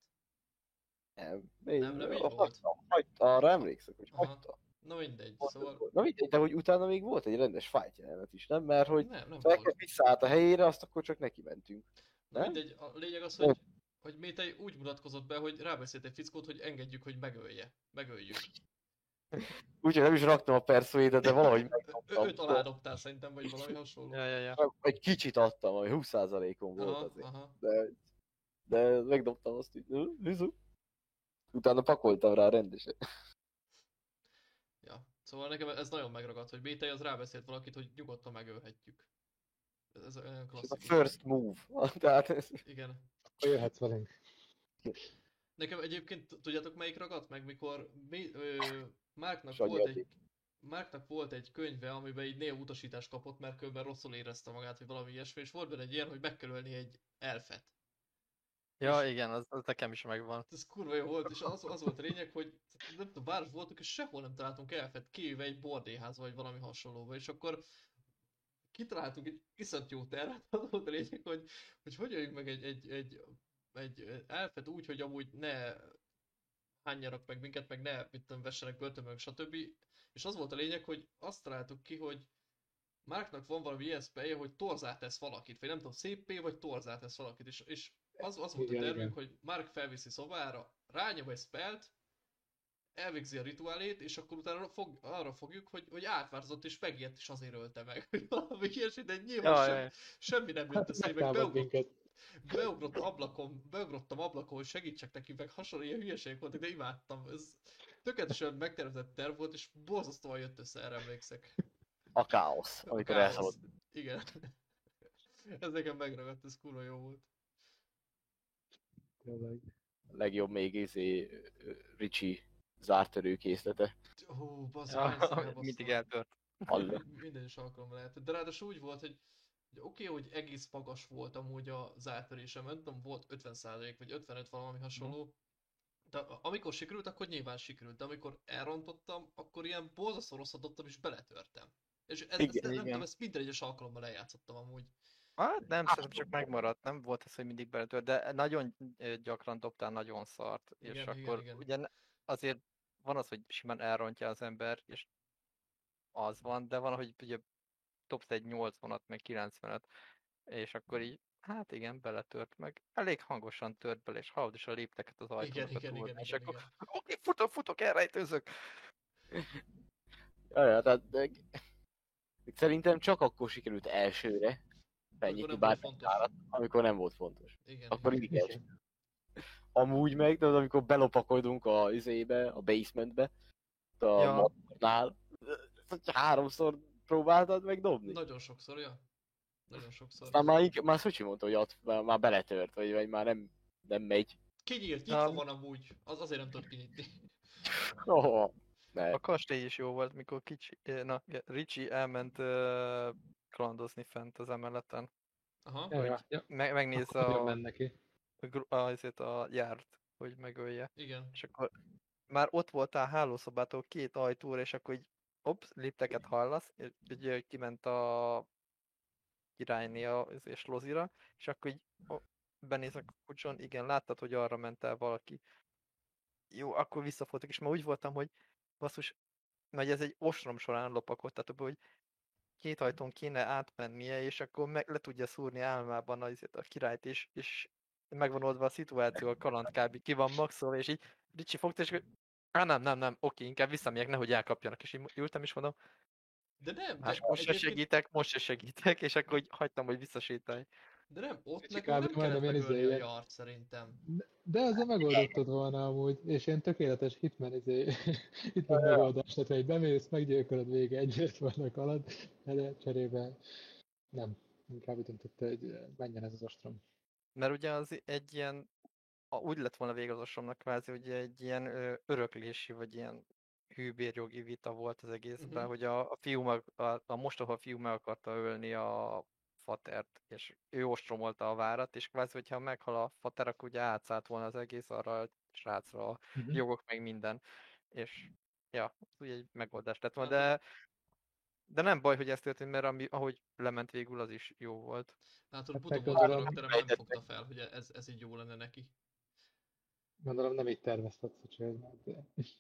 B: Nem, én,
A: Nem, nem így
B: hagyta,
A: volt.
B: hagyta, arra emlékszek, hogy
A: Aha.
B: hagyta.
A: Na mindegy,
B: Ott
A: szóval.
B: Na mindegy, de hogy utána még volt egy rendes fight jelenet is, nem? Mert hogy
A: nem, nem volt.
B: visszaállt a helyére, azt akkor csak neki mentünk. Nem?
A: mindegy, a lényeg az, hogy, hogy Métei úgy mutatkozott be, hogy rábeszélt egy fickót, hogy engedjük, hogy megölje. Megöljük.
B: Úgyhogy nem is raktam a persuade de valahogy
A: Ő,
B: megdobtam.
A: őt aládobtál szerintem, vagy valami hasonló.
D: Ja, ja, ja.
B: Egy kicsit adtam, ami 20%-on volt
A: Aha,
B: azért.
A: aha.
B: De, de megdobtam azt, hogy "Ö, hizu. Utána pakoltam rá rendesen.
A: Ja. Szóval nekem ez nagyon megragadt, hogy Métei az rábeszélt valakit, hogy nyugodtan megölhetjük. Ez, ez olyan
B: ez a
A: klasszikus.
B: first move. Tehát ez...
A: Igen.
C: Akkor jöhetsz velünk.
A: Nekem egyébként tudjátok melyik ragadt meg, mikor mi, ö, Márknak volt egy Márknak volt egy könyve, amiben így néha utasítást kapott, mert különben rosszul érezte magát, vagy valami ilyesmi, és volt benne egy ilyen, hogy meg kell ölni egy elfet.
D: Ja, igen, az, az nekem is megvan.
A: Ez kurva jó volt, és az, az volt a lényeg, hogy nem tudom, város voltunk, és sehol nem találtunk elfet, kivéve egy bordéház vagy valami hasonlóba, és akkor kitaláltunk egy iszonyat jó tervet, az volt a lényeg, hogy hogy, hogy öljünk meg egy, egy, egy, egy elfet úgy, hogy amúgy ne hányjanak meg minket, meg ne, mit tudom, vessenek börtönbe, stb. És az volt a lényeg, hogy azt találtuk ki, hogy Márknak van valami ilyen spellje, hogy torzát tesz valakit, vagy nem tudom, szépé, vagy torzát tesz valakit, és, és az, az volt a tervünk, hogy Mark felviszi szobára, rányom egy spelt, elvégzi a rituálét, és akkor utána fog, arra fogjuk, hogy, hogy átváltozott és megijedt, és azért ölte meg. Vagy Valami ilyesmi, de nyilván
D: Ja,
A: sem, semmi nem jött meg
C: Megtámad
A: beugrott. Beugrott ablakon, beugrottam ablakon, hogy segítsek neki, meg hasonló ilyen hülyeségek voltak, de imádtam. Ez tökéletesen megtervezett terv volt, és borzasztóan jött össze, erre emlékszek.
B: A káosz, amikor
A: Káosz.
B: elszaladt.
A: Igen. ez nekem megragadt, ez kurva jó volt.
C: Tényleg.
B: A legjobb még izé Ricsi zártörő készlete.
A: Hú, bazzeg,
D: Ja, mindig eltört.
A: Minden is alkalommal lehet. De ráadásul úgy volt, hogy, hogy oké, okay, hogy egész magas volt amúgy a zártörésem, nem tudom, volt 50% vagy 55 valami hasonló. De a- amikor sikerült, akkor nyilván sikerült, de amikor elrontottam, akkor ilyen borzasztó rosszat dobtam és beletörtem. És ez,
B: Igen,
A: ezt, nem
B: igen.
A: tudom, ezt minden egyes alkalommal eljátszottam amúgy.
D: Hát nem, szerintem csak megmaradt, nem volt ez, hogy mindig beletört, de nagyon gyakran dobtál nagyon szart, és
A: Igen, igen,
D: akkor
A: igen.
D: ugye ne- azért van az, hogy simán elrontja az ember, és az van, de van, hogy ugye dobsz egy 80-at, meg 90-et, és akkor így, hát igen, beletört meg. Elég hangosan tört bele, és hallod is a lépteket az
A: Igen,
D: ajtónak
A: igen,
D: túlon,
A: igen,
D: és
A: igen,
D: akkor
A: igen.
D: oké, futok, futok, elrejtőzök.
B: Ja, ja, tehát de... Szerintem csak akkor sikerült elsőre
A: volt
B: bármilyen amikor nem volt fontos.
A: Igen.
B: Akkor igen. Amúgy meg, tudod, amikor belopakodunk a izébe, a basementbe, a
D: Ja.
B: modnál, háromszor próbáltad meg dobni.
A: Nagyon sokszor, ja. Nagyon sokszor.
B: Aztán már, inkább, már Szocsi mondta, hogy ott már, már beletört, vagy, vagy már nem, nem megy.
A: Kinyílt, nyitva
D: Um,
A: van amúgy. Az azért nem tudod kinyitni.
B: Oh, ne.
D: A kastély is jó volt, mikor kicsi, eh, na, Ricsi elment uh, kalandozni fent az emeleten.
A: Aha.
C: Ja, ja, ja.
D: Me- megnéz
C: Akkor nagyon
D: a, a, azért a járt, hogy megölje.
A: Igen.
D: És akkor már ott voltál hálószobától két ajtóra, és akkor így, ops, lépteket hallasz, ugye kiment a királyné a és lozira, és akkor így ó, benéz a kucson, igen, láttad, hogy arra ment el valaki. Jó, akkor visszafordulok, és már úgy voltam, hogy basszus, mert ez egy ostrom során lopakodtatok, hogy két ajtón kéne átmennie, és akkor meg le tudja szúrni álmában a, a királyt, és, és megvan oldva a szituáció, a kaland kb. ki van maxolva, és így Ricsi fogta, és á nem, nem, nem, oké, inkább visszamegyek, nehogy elkapjanak, és így ültem, és mondom,
A: De nem, de
D: más most se segítek, most se segítek, és akkor így hagytam, hogy visszasétálj.
A: De nem, ott meg nem kellett
C: én
A: megölni a jart szerintem.
C: De ezzel megoldottad volna amúgy, és ilyen tökéletes hitman, izé, hitman megoldás, tehát hogy bemész, meggyilkolod vége egyet vannak alatt, de cserébe nem. Inkább úgy döntötte, hogy menjen ez az ostrom.
D: Mert ugye az egy ilyen, a, úgy lett volna vége az ostromnak kvázi, hogy egy ilyen ö, öröklési, vagy ilyen hűbérjogi vita volt az egészben,
A: Mhm.
D: hogy a, a fiú meg, a, a mostoha fiú meg akarta ölni a fatert, és ő ostromolta a várat, és kvázi, hogyha meghal a fater, akkor ugye átszállt volna az egész arra a srácra, a
C: Mhm.
D: jogok meg minden. És ja, ugye egy megoldás lett volna, de de nem baj, hogy ez történt, mert ami, ahogy lement végül, az is jó volt.
A: Látod,
C: Hát meggondolom,
A: karakterem nem fogta fel, hogy ez, ez így jó lenne neki.
C: Gondolom nem így tervezted, hogy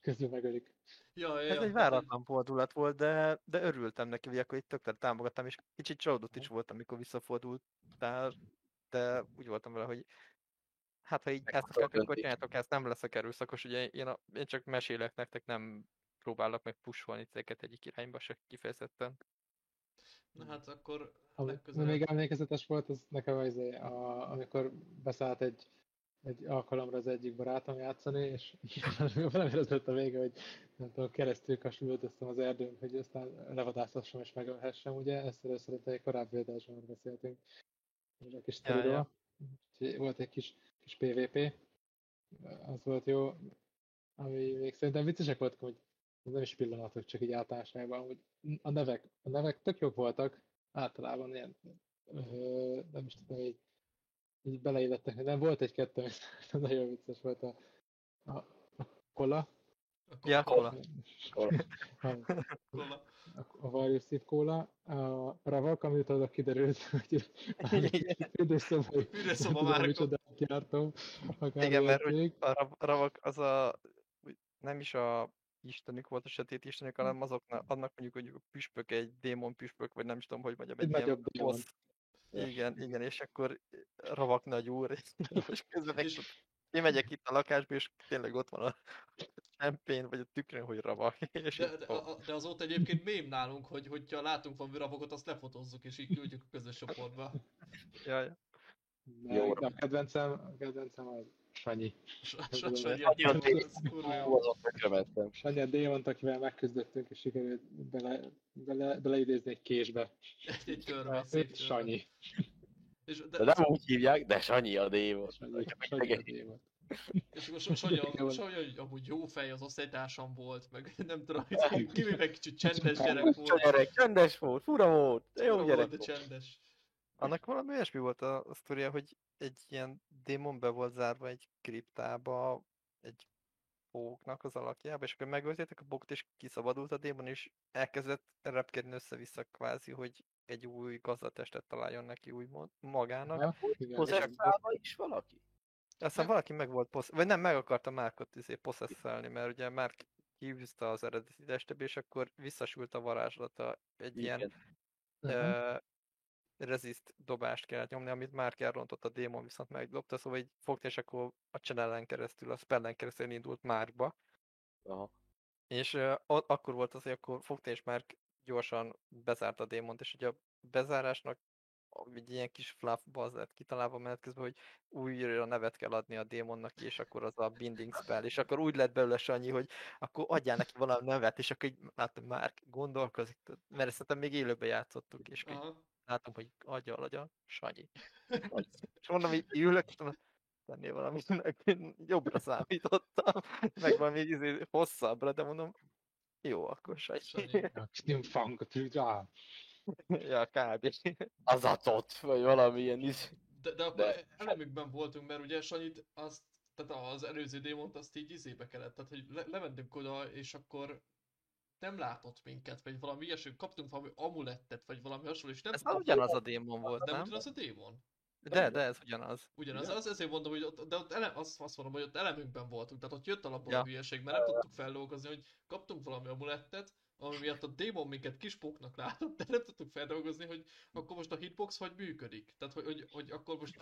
C: közben megölik.
A: Ja, ja,
D: Ez
A: ja,
D: egy váratlan fordulat volt, de, de örültem neki, hogy akkor itt tökre támogattam, és kicsit csalódott is voltam, amikor visszafordultál, de úgy voltam vele, hogy hát ha így ezt akartok, akkor csináljátok, ezt nem leszek erőszakos, ugye én, a, én csak mesélek nektek, nem próbálok meg pusolni titeket egyik irányba se kifejezetten.
A: Na hát akkor legközelebb.
C: még emlékezetes volt, az nekem az, amikor beszállt egy, egy alkalomra az egyik barátom játszani, és valami az lett a vége, hogy nem tudom, keresztül kasülődöztem az erdőn, hogy aztán levadásztassam és megölhessem, ugye? Ezt először egy korábbi adásban beszéltünk. És a kis
D: Ja, ja.
C: Volt egy kis, kis PvP, az volt jó, ami még szerintem viccesek voltak, hogy nem is pillanatok, csak így általánosságban, hogy a nevek, a nevek tök jók voltak, általában ilyen, ö, nem is tudom, így, így beleillettek, nem volt egy-kettő, nagyon vicces volt a, a, a kola,
A: Akkor
D: Ja,
A: kola.
D: kola.
C: a, a Steve Cola, a Ravak, amit oda kiderült, hogy
A: a Márkot.
C: micsodát gyártom, akár
D: Igen, mert hogy a rav- ravak az a, nem is a istenük volt a sötét istenük, hanem azoknak, annak mondjuk, hogy a püspök egy démon püspök, vagy nem is tudom, hogy mondjam,
C: Egy
D: egy
C: nagyobb démon.
D: Igen, igen, és akkor ravak nagy úr, és közben meg én megyek itt a lakásba, és tényleg ott van a champagne, vagy a tükrön, hogy ravak. És
A: De, de, a- de azóta egyébként mém nálunk, hogy hogyha látunk valami rabogot, azt lefotozzuk és így küldjük a közös csoportba.
D: jaj,
B: Jó.
C: a kedvencem, a kedvencem az Sanyi.
A: Sanyi,
B: a mentem.
C: Sanyi a démont, akivel megküzdöttünk, és sikerült bele, bele, beleidézni egy késbe.
A: Egy, egy törvény.
C: Sanyi.
A: És,
B: De
A: de,
B: nem úgy hívják, de Sanyi a démon.
C: Sanyi, Sanyi a démon.
A: és akkor Sa- Sanyi. Sanyi, hogy amúgy jó fej, az osztálytársam volt, meg nem tudom, hogy Kimi meg kicsit csendes gyerek volt.
B: Gyerek, csendes volt, fura volt, de jó gyerek
A: volt, de
B: volt.
A: csendes.
D: Annak valami olyasmi volt a, a sztoria, hogy egy ilyen démon be volt zárva egy kriptába, egy póknak az alakjába, és akkor megöltétek a pókot, és kiszabadult a démon, és elkezdett repkedni össze-vissza kvázi, hogy egy új gazdatestet találjon neki úgymond magának.
C: Igen.
B: Posszesszálva is valaki?
D: Aztán valaki meg volt possz... vagy nem, meg akarta Márkot izé posszesszálni, mert ugye már kiűzte az eredeti testebe, és akkor visszasült a varázslata egy ilyen
B: Igen.
C: Aha.
D: uh, resist dobást kellett nyomni, amit már elrontott a démon, viszont megdobta, szóval így fogta, és akkor a channelen keresztül, a spellen keresztül indult Márkba,
B: Aha.
D: és uh, akkor volt az, hogy akkor fogta, és már gyorsan bezárta a démont, és ugye a bezárásnak egy ilyen kis fluff bazzert kitalálva menet közben, hogy újra nevet kell adni a démonnak, és akkor az a binding spell, és akkor úgy lett belőle Sanyi, hogy akkor adjál neki valami nevet, és akkor így, látom, már gondolkozik, mert szerintem még élőben játszottuk, és akkor látom, hogy adja, adja, Sanyi. és mondom, hogy ülök, és mondom, tennél valamit, jobbra számítottam, meg valami izé, hosszabbra, de mondom, jó, akkor Sanyi. Ja, kb.
B: Az atot, vagy valamilyen is.
A: De, de akkor de... elemükben voltunk, mert ugye Sanyit azt, tehát az előző démont azt így izébe kellett, tehát hogy le, lementünk oda, és akkor nem látott minket, vagy valami ilyesmi, kaptunk valami amulettet, vagy valami hasonló, és nem...
D: Ez már ugyanaz a démon volt, nem?
A: Nem ugyanaz a démon?
D: De, de ez ugyanaz.
A: Ugyanaz, az, ezért mondom, hogy ott, de ott ele, azt, azt mondom, hogy ott elemünkben voltunk, tehát ott jött alapból ja. a hülyeség, mert nem tudtuk feldolgozni, hogy kaptunk valami amulettet, ami miatt a démon minket kispóknak látott, de nem tudtuk feldolgozni, hogy akkor most a hitbox hogy működik. Tehát, hogy, hogy, hogy akkor most,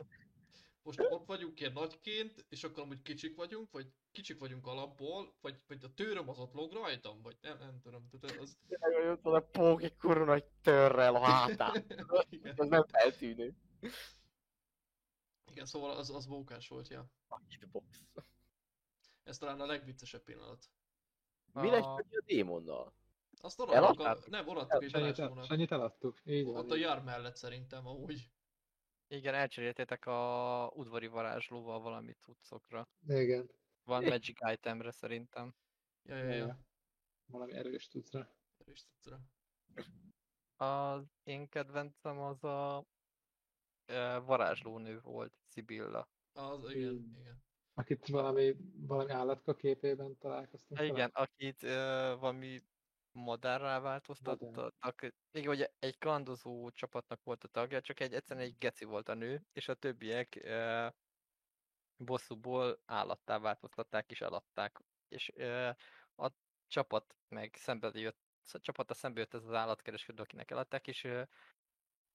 A: most ott vagyunk ilyen nagyként, és akkor amúgy kicsik vagyunk, vagy kicsik vagyunk alapból, vagy, vagy a tőröm az ott lóg rajtam, vagy nem, nem tudom. Tehát az...
B: Jött a póki kurva nagy törrel a hátán. ez nem feltűnő.
A: Igen, szóval az, az mókás volt, ja.
B: A hitbox.
A: Ez talán a legviccesebb pillanat.
B: Mi a... lesz a démonnal?
A: Azt oradtuk, a... nem, oradtuk
C: belásónak. Sanyit eladtuk, így.
A: Ott a jár mellett szerintem amúgy.
D: Igen, elcseréltétek a udvari varázslóval valami cuccokra.
C: Igen.
D: Van magic itemre szerintem.
A: Ja, ja, ja.
C: Valami erős cuccra.
A: Erős cuccra.
D: Az én kedvencem az a varázslónő volt, Sibilla.
A: Az, igen, hmm. igen.
C: Akit valami, valami állatka képében találkoztunk.
D: Igen, talán? akit uh, valami modernrá változtattak. Igen, hogy egy kandozó csapatnak volt a tagja, csak egy egyszerűen egy geci volt a nő, és a többiek e, bosszúból állattá változtatták és eladták. És e, a csapat meg szembe jött, a csapata szembe jött ez az állatkereskedő, akinek eladták, és e,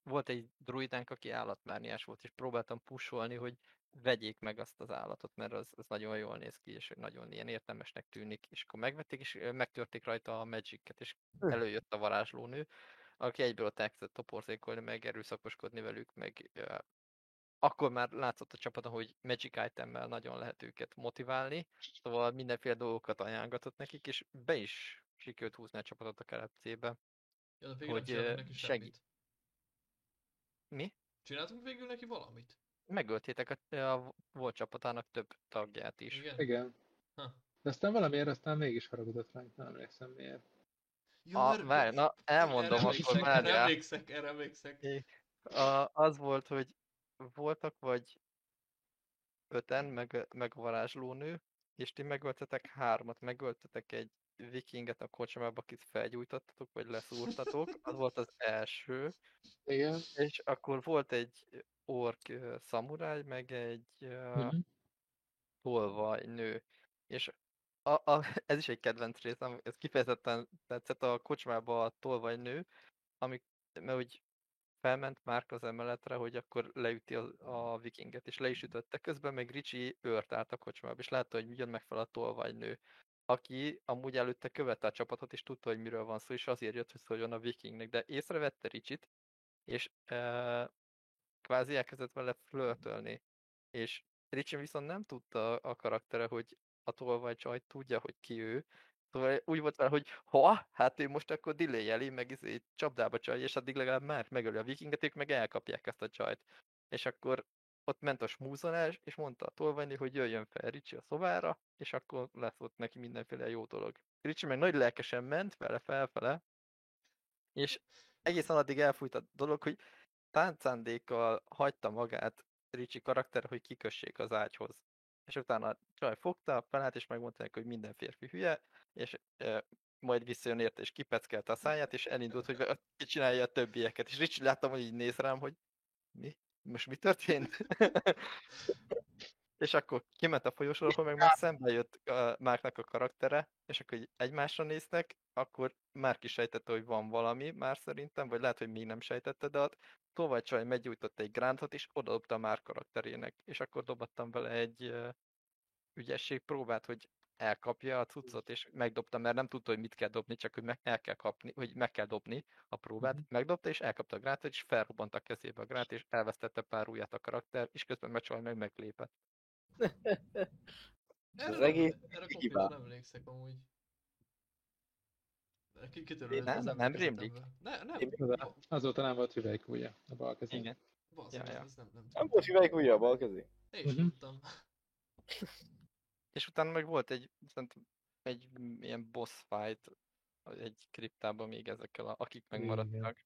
D: volt egy druidánk, aki állatmániás volt, és próbáltam pusolni, hogy vegyék meg azt az állatot, mert az, az nagyon jól néz ki, és nagyon ilyen értelmesnek tűnik, és akkor megvették, és megtörték rajta a magic és hm. előjött a varázslónő, aki egyből ott elkezdett toporzékolni, meg erőszakoskodni velük, meg uh, akkor már látszott a csapaton, hogy Magic Itemmel nagyon lehet őket motiválni, szóval mindenféle dolgokat ajánlgatott nekik, és be is sikerült húzni a csapatot a kelepcébe.
A: Ja, hogy segít.
D: Mi?
A: Csináltunk végül neki valamit?
D: Megöltétek a, a volt csapatának több tagját is.
C: Igen. Igen. Ha. De aztán valamiért aztán mégis haragudott ránk, nem emlékszem miért.
D: Jó, a, várj, na elmondom
A: erre akkor már. Erre emlékszek, erre emlékszek.
D: A, az volt, hogy voltak vagy öten, meg, meg varázslónő, és ti megöltetek hármat, megöltetek egy vikinget a kocsmába, akit felgyújtottatok, vagy leszúrtatok, az volt az első.
C: Igen.
D: És akkor volt egy ork szamuráj, meg egy uh, tolvaj nő. És a, a, ez is egy kedvenc részem, ez kifejezetten tetszett a kocsmába a tolvaj nő, amik, mert úgy felment már az emeletre, hogy akkor leüti a, a vikinget, és le is ütötte. Közben meg Ricsi őrt állt a kocsmába, és látta, hogy jön meg fel a tolvajnő, aki amúgy előtte követte a csapatot, és tudta, hogy miről van szó, és azért jött, hogy szóljon a vikingnek, de észrevette Ricsit, és e, kvázi elkezdett vele flörtölni. És Ricsi viszont nem tudta a karaktere, hogy a tolvajcsaj tudja, hogy ki ő. Szóval úgy volt vele, hogy ha, hát ő most akkor diléjeli, meg izé, csapdába csaj, és addig legalább már megöli a vikinget, ők meg elkapják ezt a csajt. És akkor ott ment a smúzolás, és mondta a tolvajni, hogy jöjjön fel Ricsi a szobára, és akkor lesz ott neki mindenféle jó dolog. Ricsi meg nagy lelkesen ment vele felfele, és egészen addig elfújt a dolog, hogy táncándékkal hagyta magát Ricsi karakter, hogy kikössék az ágyhoz. És utána a csaj fogta, felállt, és megmondta neki, hogy minden férfi hülye, és e, majd visszajön érte, és kipeckelte a száját, és elindult, hogy csinálja a többieket. És Ricsi láttam, hogy így néz rám, hogy mi? Most mi történt? és akkor kiment a folyosóról, meg már szembe jött a Márknak a karaktere, és akkor egymásra néztek, akkor már is sejtette, hogy van valami, már szerintem, vagy lehet, hogy még nem sejtette, de ott Továcsaj meggyújtott egy grántot, és odadobta már karakterének, és akkor dobattam vele egy uh, ügyesség próbát, hogy elkapja a cuccot, és megdobta, mert nem tudta, hogy mit kell dobni, csak hogy meg el kell kapni, hogy meg kell dobni a próbát.
C: Mhm.
D: Megdobta, és elkapta a gránátot, és felrobbant a kezébe a gránát, és elvesztette pár ujját a karakter, és közben megcsal meg meglépett.
A: Erre,
B: Az egész
A: erre
B: hibá.
A: nem emlékszek amúgy. Ki, kitörölt
D: Nem,
A: az
D: nem
A: emlékezetembe.
D: rémlik?
A: Ne, nem. Va-
C: Azóta nem volt hüvelykúja a bal kezén.
D: Igen.
A: Valószínűleg
D: Ja, ja.
A: ez nem, nem
B: Nem volt hüvelyk ujja a bal kezé?
A: Én is
C: Mhm.
A: tudtam.
D: És utána meg volt egy, egy ilyen boss fight egy kriptában még ezekkel, a, akik
C: Igen.
D: megmaradtak.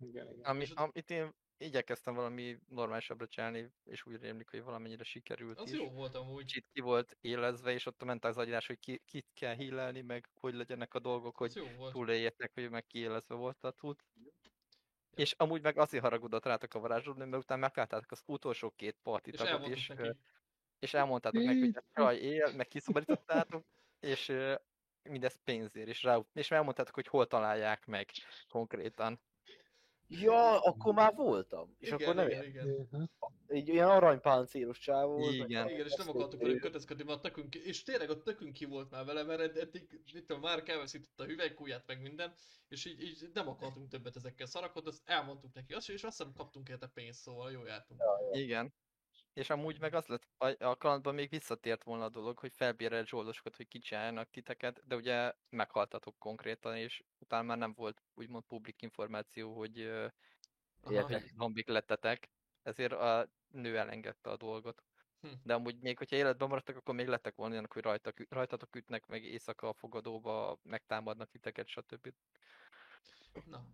C: Igen, igen.
D: Ami,
A: És ott-
D: amit én igyekeztem valami normálisabbra csinálni, és úgy rémlik, hogy valamennyire sikerült
A: Az
D: is.
A: jó volt amúgy.
D: Kicsit ki volt élezve, és ott ment az agyás, hogy ki, kit kell hílelni, meg hogy legyenek a dolgok, hogy túléljetek, hogy meg kiélezve volt a tud. És amúgy meg azért haragudott rátok a varázslónő, mert utána megálltátok az utolsó két parti
A: És
D: tagot,
A: elmondtuk
D: és, és elmondtátok neki, hogy a csaj él, meg kiszabadítottátok, és mindez pénzért, és, rá, és elmondtátok, hogy hol találják meg konkrétan.
B: Ja, akkor már voltam. És
A: igen,
B: akkor nem
A: igen, igen.
B: Egy olyan aranypáncélos csávó volt.
D: Igen.
A: Igen, és nem akartuk velük kötözködni, mert tökünk, és tényleg a tökünk ki volt már vele, mert ed- eddig, mit tudom, már elveszítette a hüvelykúját, meg minden, és így, így nem akartunk többet ezekkel szarakodni, azt elmondtuk neki azt, és azt hiszem kaptunk érte pénzt, szóval jó jártunk.
D: Igen. És amúgy meg az lett, a, a kalandban még visszatért volna a dolog, hogy felbérelt zsoldosokat, hogy kicsináljanak titeket, de ugye meghaltatok konkrétan, és utána már nem volt úgymond publik információ, hogy.
B: Értek.
D: zombik lettetek, ezért a nő elengedte a dolgot.
A: Hm.
D: De amúgy még, hogyha életben maradtak, akkor még lettek volna olyanok, hogy rajta, rajtatok ütnek, meg éjszaka a fogadóba megtámadnak titeket, stb.
A: Na,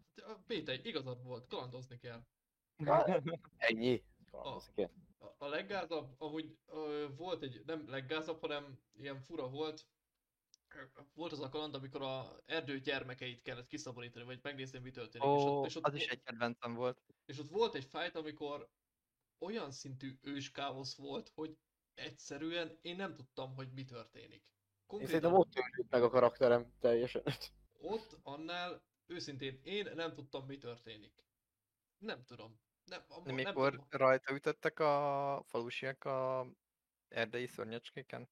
A: Péter, igazad volt, kalandozni kell.
B: Ennyi. Kell.
A: A, a leggázabb, amúgy ö, volt egy, nem leggázabb, hanem ilyen fura volt, volt az a kaland, amikor a erdő gyermekeit kellett kiszabadítani, vagy megnézni, mi történik. és
D: Ó,
A: ott, és ott,
D: az is egy kedvencem volt.
A: És ott volt egy fight, amikor olyan szintű őskáosz volt, hogy egyszerűen én nem tudtam, hogy mi történik.
B: Én szerintem ott őrült meg a karakterem teljesen.
A: ott annál őszintén én nem tudtam, mi történik. Nem tudom. Nem, a-
D: De
A: nem
D: mikor
A: tudom.
D: rajta ütöttek a falusiak a erdei szörnyecskéken?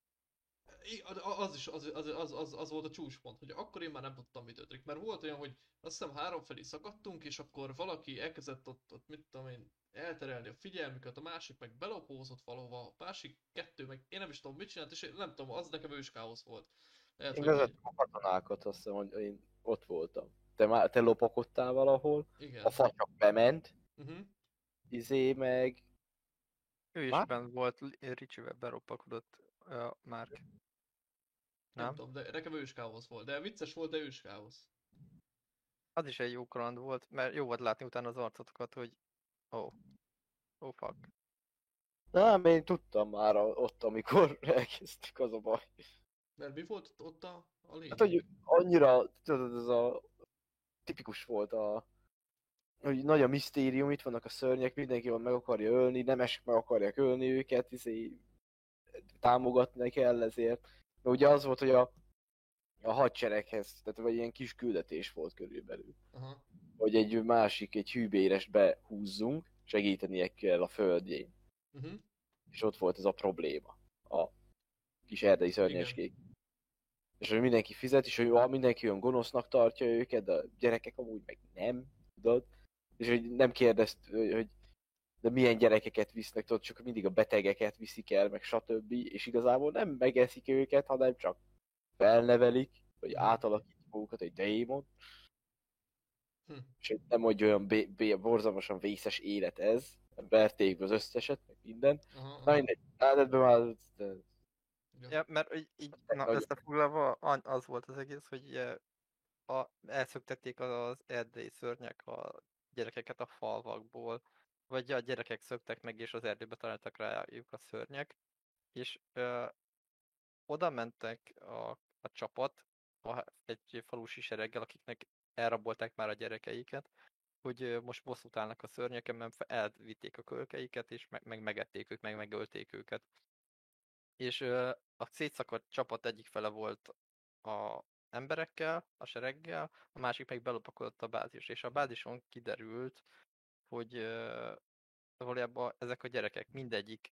A: Az is, az, az, az, az, az volt a csúcspont, hogy akkor én már nem tudtam, mi történik. Mert volt olyan, hogy azt hiszem háromfelé szakadtunk, és akkor valaki elkezdett ott, ott mit tudom én, elterelni a figyelmüket, a másik meg belopózott valahova, a másik kettő meg én nem is tudom mit csinált, és én nem tudom, az nekem őskáosz volt. Lehet,
B: Én
A: hogy
B: vezettem a katonákat, azt hiszem, hogy én ott voltam. Te, már, te lopakodtál valahol,
A: igen.
B: a fatyak bement,
A: Uh-huh.
B: Izé meg...
D: Ő is
B: Már?
D: benn volt, Ricsivel beroppakodott uh, már.
A: Nem,
D: Nem?
A: tudom, de nekem őskáosz volt. De vicces volt, de őskáosz.
D: Az is egy jó kaland volt, mert jó volt látni utána az arcotokat, hogy oh, oh fuck.
B: Nem, én tudtam már ott, amikor elkezdtük, az a baj.
A: Mert mi volt ott- ott a, a lényeg?
B: Hát, hogy annyira, tudod, ez a tipikus volt a hogy nagy a misztérium, itt vannak a szörnyek, mindenki van meg akarja ölni, nemesek meg akarják ölni őket, izé, támogatni kell ezért. Mert ugye az volt, hogy a, a hadsereghez, tehát vagy ilyen kis küldetés volt körülbelül.
A: Aha.
B: Hogy egy másik, egy hűbérest behúzzunk, segítenie kell a földjén.
A: Uh-huh.
B: És ott volt ez a probléma. A kis erdei szörnyecskék. És hogy mindenki fizet, és hogy mindenki olyan gonosznak tartja őket, de a gyerekek amúgy meg nem, tudod? És hogy nem kérdezt, hogy de milyen gyerekeket visznek, tudod, csak mindig a betegeket viszik el, meg stb. És igazából nem megeszik őket, hanem csak felnevelik, vagy átalakítják magukat egy démon.
A: Hm.
B: És hogy nem hogy olyan bé- bé- borzalmasan vészes élet ez, verték az összeset, meg minden.
A: Aha,
B: Na mindegy, ebben már de
A: Ja.
D: Mert így, így na, összefoglalva az volt az egész, hogy ugye, a, elszöktették az erdei szörnyek a gyerekeket a falvakból, vagy a gyerekek szöktek meg, és az erdőbe találtak rájuk a szörnyek, és ö, oda mentek a, a csapat a, egy falusi sereggel, akiknek elrabolták már a gyerekeiket, hogy most bosszút állnak a szörnyeken, mert elvitték a kölkeiket, és meg, meg megették őket, meg megölték őket. És ö, a szétszakadt csapat egyik fele volt a emberekkel, a sereggel, a másik meg belopakodott a bázis, és a bázison kiderült, hogy valójában ezek a gyerekek mindegyik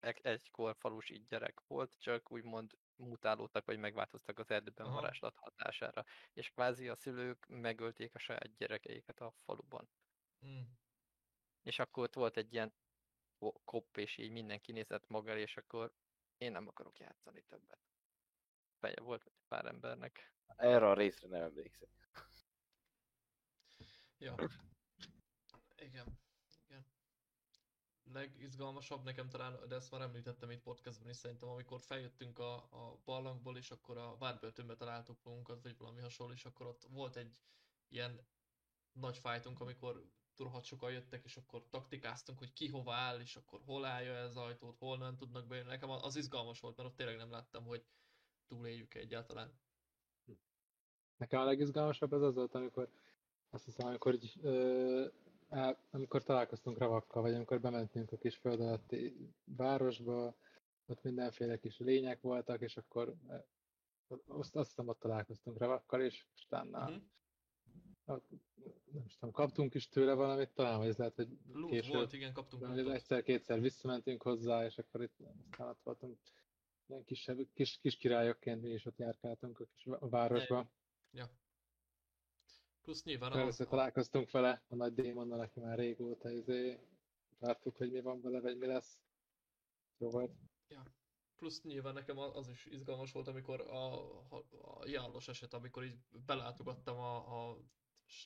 D: egy- egykor falusi gyerek volt, csak úgymond mutálódtak, vagy megváltoztak az erdőben
A: Aha.
D: varázslat hatására. És kvázi a szülők megölték a saját gyerekeiket a faluban.
A: Mm.
D: És akkor ott volt egy ilyen ko- kopp, és így mindenki nézett maga és akkor én nem akarok játszani többet. Feje volt egy pár embernek.
B: Erre a részre nem emlékszem.
A: Ja. Igen. Igen. Legizgalmasabb nekem talán, de ezt már említettem itt podcastban is szerintem, amikor feljöttünk a, a barlangból, és akkor a várbörtönbe találtuk magunkat, vagy valami hasonló, és akkor ott volt egy ilyen nagy fájtunk, amikor rohadt sokan jöttek, és akkor taktikáztunk, hogy ki hova áll, és akkor hol állja ez ajtót, hol nem tudnak bejönni. Nekem az izgalmas volt, mert ott tényleg nem láttam, hogy túléljük egyáltalán.
C: Nekem a legizgalmasabb az az volt, amikor azt hiszem, amikor, így, ö, á, amikor találkoztunk ravakkal, vagy amikor bementünk a kis föld alatti városba, ott mindenféle kis lények voltak, és akkor azt, azt hiszem ott találkoztunk ravakkal, és utána ott, nem is tudom, kaptunk is tőle valamit, talán, vagy ez lehet, hogy
A: Loot
C: később,
A: volt, igen, kaptunk
C: egyszer-kétszer visszamentünk hozzá, és akkor itt aztán ott voltunk kisebb, kis, kis királyokként mi is ott járkáltunk a kis va- városba.
A: Ja. Plusz nyilván az,
C: Először találkoztunk vele, a nagy démonnal, aki már régóta izé, vártuk, hogy mi van vele, vagy mi lesz. Jó volt.
A: plusz nyilván nekem a- az is izgalmas volt, amikor a, a, a járlos eset, amikor így belátogattam a, a,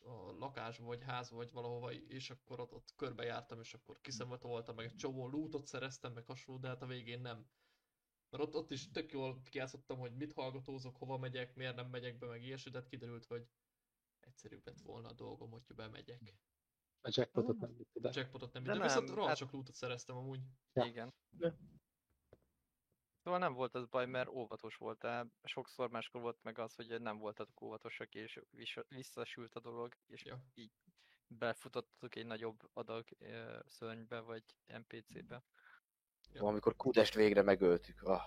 A: a lakásba, vagy házba, vagy valahova, és akkor ott, ott körbejártam, és akkor kiszemetoltam, meg egy csomó lootot szereztem, meg hasonló, de hát a végén nem. Mert ott, ott is tök jól kijátszottam, hogy mit hallgatózok, hova megyek, miért nem megyek be, meg ilyesmi, de kiderült, hogy egyszerűbb lett volna a dolgom, hogy bemegyek.
C: A jackpotot nem vitt
A: A jackpotot nem,
D: De
A: de, de viszont
D: nem,
A: rohadt
D: hát-
A: sok lootot szereztem amúgy.
C: Ja.
D: Igen.
B: De-
D: Szóval nem volt az baj, mert óvatos voltál. Sokszor máskor volt meg az, hogy nem voltatok óvatosak, és vis- visszasült a dolog, és
A: Ja.
D: így befutottuk egy nagyobb adag szörnybe, vagy NPC-be.
A: Ja.
B: Amikor Kudest végre megöltük. Ah,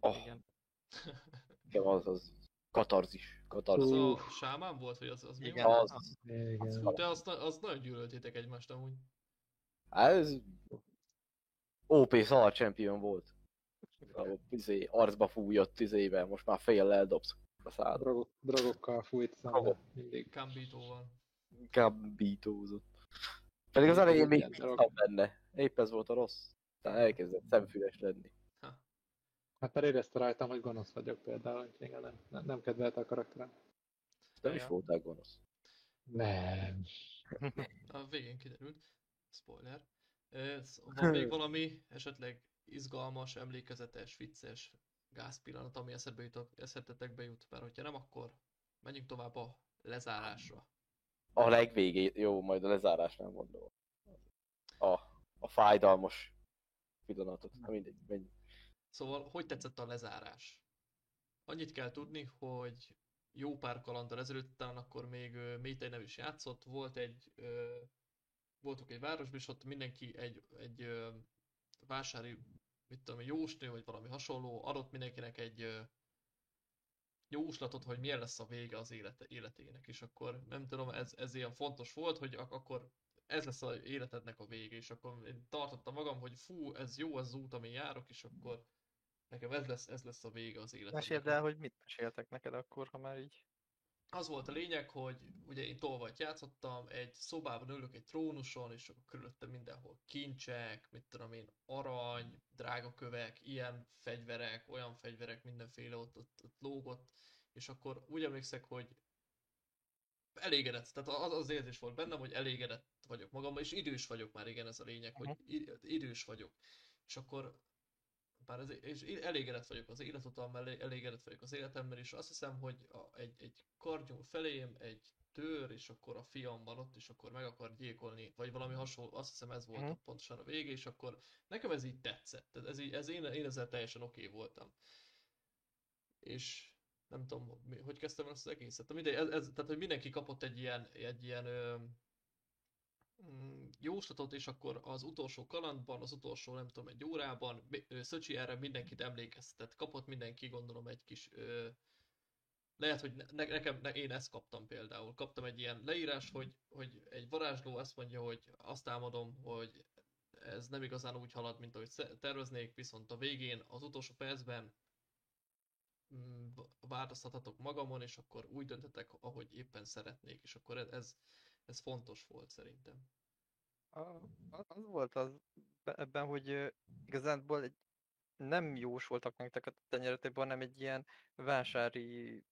B: oh,
D: Igen.
B: nekem az, az katarzis.
A: Az
B: Katarzis.
A: a
C: Uff.
A: sámán volt, vagy az, az mi
D: Igen,
A: volt?
B: Az,
C: Igen.
A: Fú, te azt, azt nagyon gyűlöltétek egymást amúgy.
B: hát ez OP szar champion volt. A, izé, arcba fújott izébe, most már fejjel eldobsz a szádra.
C: Drogok, drogokkal fújt szembe. Mindig.
A: Kambítóval.
B: Gambítózott. Pedig az elején még bíztam benne. Épp ez volt a rossz. Tehát elkezdett szemfüles lenni.
C: Hát már érezte rajtam, hogy gonosz vagyok például, úgyhogy igen, nem, nem, nem kedvelte a karakterem.
B: Nem is voltál gonosz.
C: Nem.
A: A végén kiderült. Spoiler. Van még valami esetleg izgalmas, emlékezetes, vicces gázpillanat, ami eszedbe jutott, eszetetekbe jut, mert hogyha nem, akkor menjünk tovább a lezárásra.
B: A legvégé, jó, majd a lezárásnál mondom. A, a fájdalmas pillanatot. Na mindegy, menjünk.
A: Szóval, hogy tetszett a lezárás? Annyit kell tudni, hogy jó pár kalandal ezelőtt, talán akkor még ö, Métej nem is játszott, volt egy, ö, voltunk egy városban, és ott mindenki egy, egy ö, vásári, mit tudom, jósnő, vagy valami hasonló, adott mindenkinek egy jóslatot, hogy milyen lesz a vége az élete, életének, és akkor nem tudom, ez, ez ilyen fontos volt, hogy ak- akkor ez lesz az életednek a vége, és akkor én tartottam magam, hogy fú, ez jó, az út, amin járok, és akkor nekem ez lesz, ez lesz a vége az életemnek.
D: Meséld el, hogy mit meséltek neked akkor, ha már így...
A: Az volt a lényeg, hogy ugye én tolvajt játszottam, egy szobában ülök egy trónuson, és akkor körülöttem mindenhol kincsek, mit tudom én, arany, drágakövek, ilyen fegyverek, olyan fegyverek, mindenféle ott, ott, ott lógott, és akkor úgy emlékszek, hogy elégedett, tehát az az érzés volt bennem, hogy elégedett vagyok magammal, és idős vagyok már, igen, ez a lényeg, hogy i- idős vagyok. És akkor bár ez, és elégedett vagyok az életutammal, elé- elégedett vagyok az életemmel, és azt hiszem, hogy a, egy, egy karnyúl felém, egy tör, és akkor a fiam van ott, és akkor meg akar gyilkolni, vagy valami hasonló, azt hiszem ez volt
D: Mhm.
A: uh pontosan a vége, és akkor nekem ez így tetszett, tehát ez, így, ez én, én ezzel teljesen oké okay voltam. És nem tudom, hogy kezdtem el ezt az egészet. Mindegy, ez, ez, tehát, hogy mindenki kapott egy ilyen, egy ilyen mm, jóslatot, és akkor az utolsó kalandban, az utolsó nem tudom, egy órában, Szöcsi erre mindenkit emlékeztet. Kapott mindenki, gondolom, egy kis... Ö, lehet, hogy ne, nekem, ne, én ezt kaptam például. Kaptam egy ilyen leírás, hogy, hogy egy varázsló azt mondja, hogy azt álmodom, hogy ez nem igazán úgy halad, mint ahogy terveznék, viszont a végén, az utolsó percben mm, változtathatok magamon, és akkor úgy döntetek, ahogy éppen szeretnék, és akkor ez, ez fontos volt szerintem.
D: A, az volt az ebben, hogy igazából egy nem jósoltak nektek a tenyeretekben, hanem egy ilyen vásári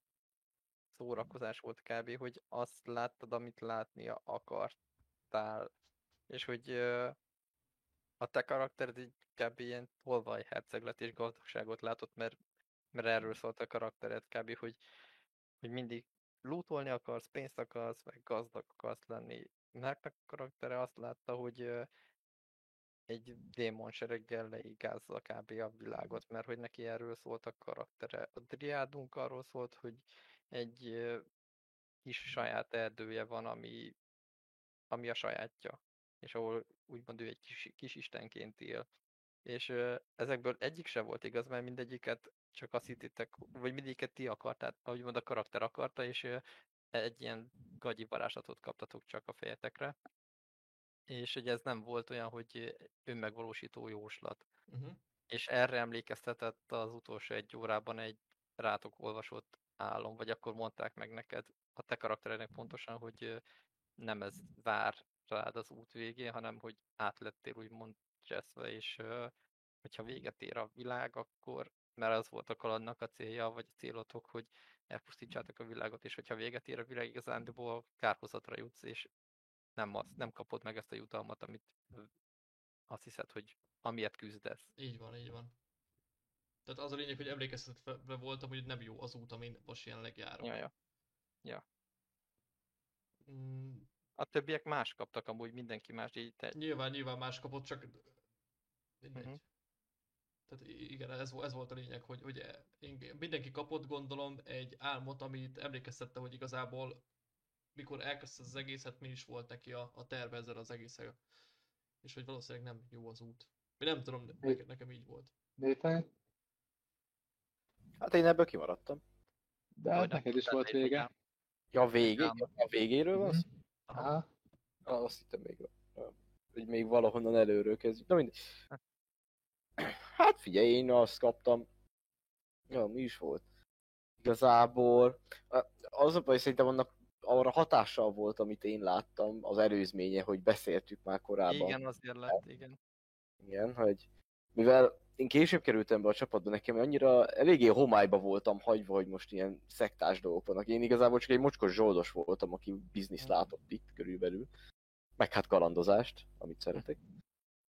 D: szórakozás volt kb., hogy azt láttad, amit látnia akartál. És hogy a te karaktered egy kb. ilyen tolvaj herceglet és gazdagságot látott, mert, mert erről szólt a karaktered kb., hogy, hogy mindig lootolni akarsz, pénzt akarsz, meg gazdag akarsz lenni. Mert a karaktere azt látta, hogy egy démon sereggel leigázza kb. a világot, mert hogy neki erről szólt a karaktere. A driádunk arról szólt, hogy egy kis saját erdője van, ami, ami a sajátja, és ahol úgymond ő egy kis, kis istenként él. És ezekből egyik se volt igaz, mert mindegyiket csak azt hittétek, vagy mindegyiket ti akartát, ahogy mond a karakter akarta, és egy ilyen gagyi varázslatot kaptatok csak a fejetekre és hogy ez nem volt olyan, hogy önmegvalósító jóslat. Uh-huh. És erre emlékeztetett az utolsó egy órában egy rátok olvasott álom, vagy akkor mondták meg neked a te karakterednek pontosan, hogy nem ez vár rád az út végén, hanem hogy átlettél úgymond cseszve, és hogyha véget ér a világ, akkor, mert az volt a kalandnak a célja, vagy a célotok, hogy elpusztítsátok a világot, és hogyha véget ér a világ, igazándiból kárhozatra jutsz, és nem, az, nem kapod meg ezt a jutalmat, amit azt hiszed, hogy amiért küzdesz.
A: Így van, így van. Tehát az a lényeg, hogy emlékeztetve voltam, hogy nem jó az út, amin most jelenleg járok.
D: Ja, ja. ja. Mm. A többiek más kaptak amúgy, mindenki más így te...
A: Nyilván, nyilván más kapott, csak mindegy. Uh-huh. Tehát igen, ez, ez volt a lényeg, hogy, hogy mindenki kapott gondolom egy álmot, amit emlékeztette, hogy igazából mikor elkezdte az egészet, mi is volt neki a, a terve ezzel az egészre. És hogy valószínűleg nem jó az út. Én nem tudom, ne, nekem így volt.
C: Nathan?
B: Hát én ebből kimaradtam.
C: De hát neked is volt vége.
B: Ja, a végé? A végéről van
C: mm-hmm. Aha.
B: Ah, azt hittem még, hogy még valahonnan előről kezdjük. Na mindegy. Hát figyelj, én azt kaptam. Ja, mi is volt? Igazából az a baj, szerintem annak arra hatással volt, amit én láttam, az előzménye, hogy beszéltük már korábban.
D: Igen, azért lett, igen.
B: Igen, hogy mivel én később kerültem be a csapatba, nekem annyira eléggé homályba voltam hagyva, hogy most ilyen szektás dolgok vannak. Én igazából csak egy mocskos zsoldos voltam, aki biznisz látott itt körülbelül. Meg hát kalandozást, amit szeretek.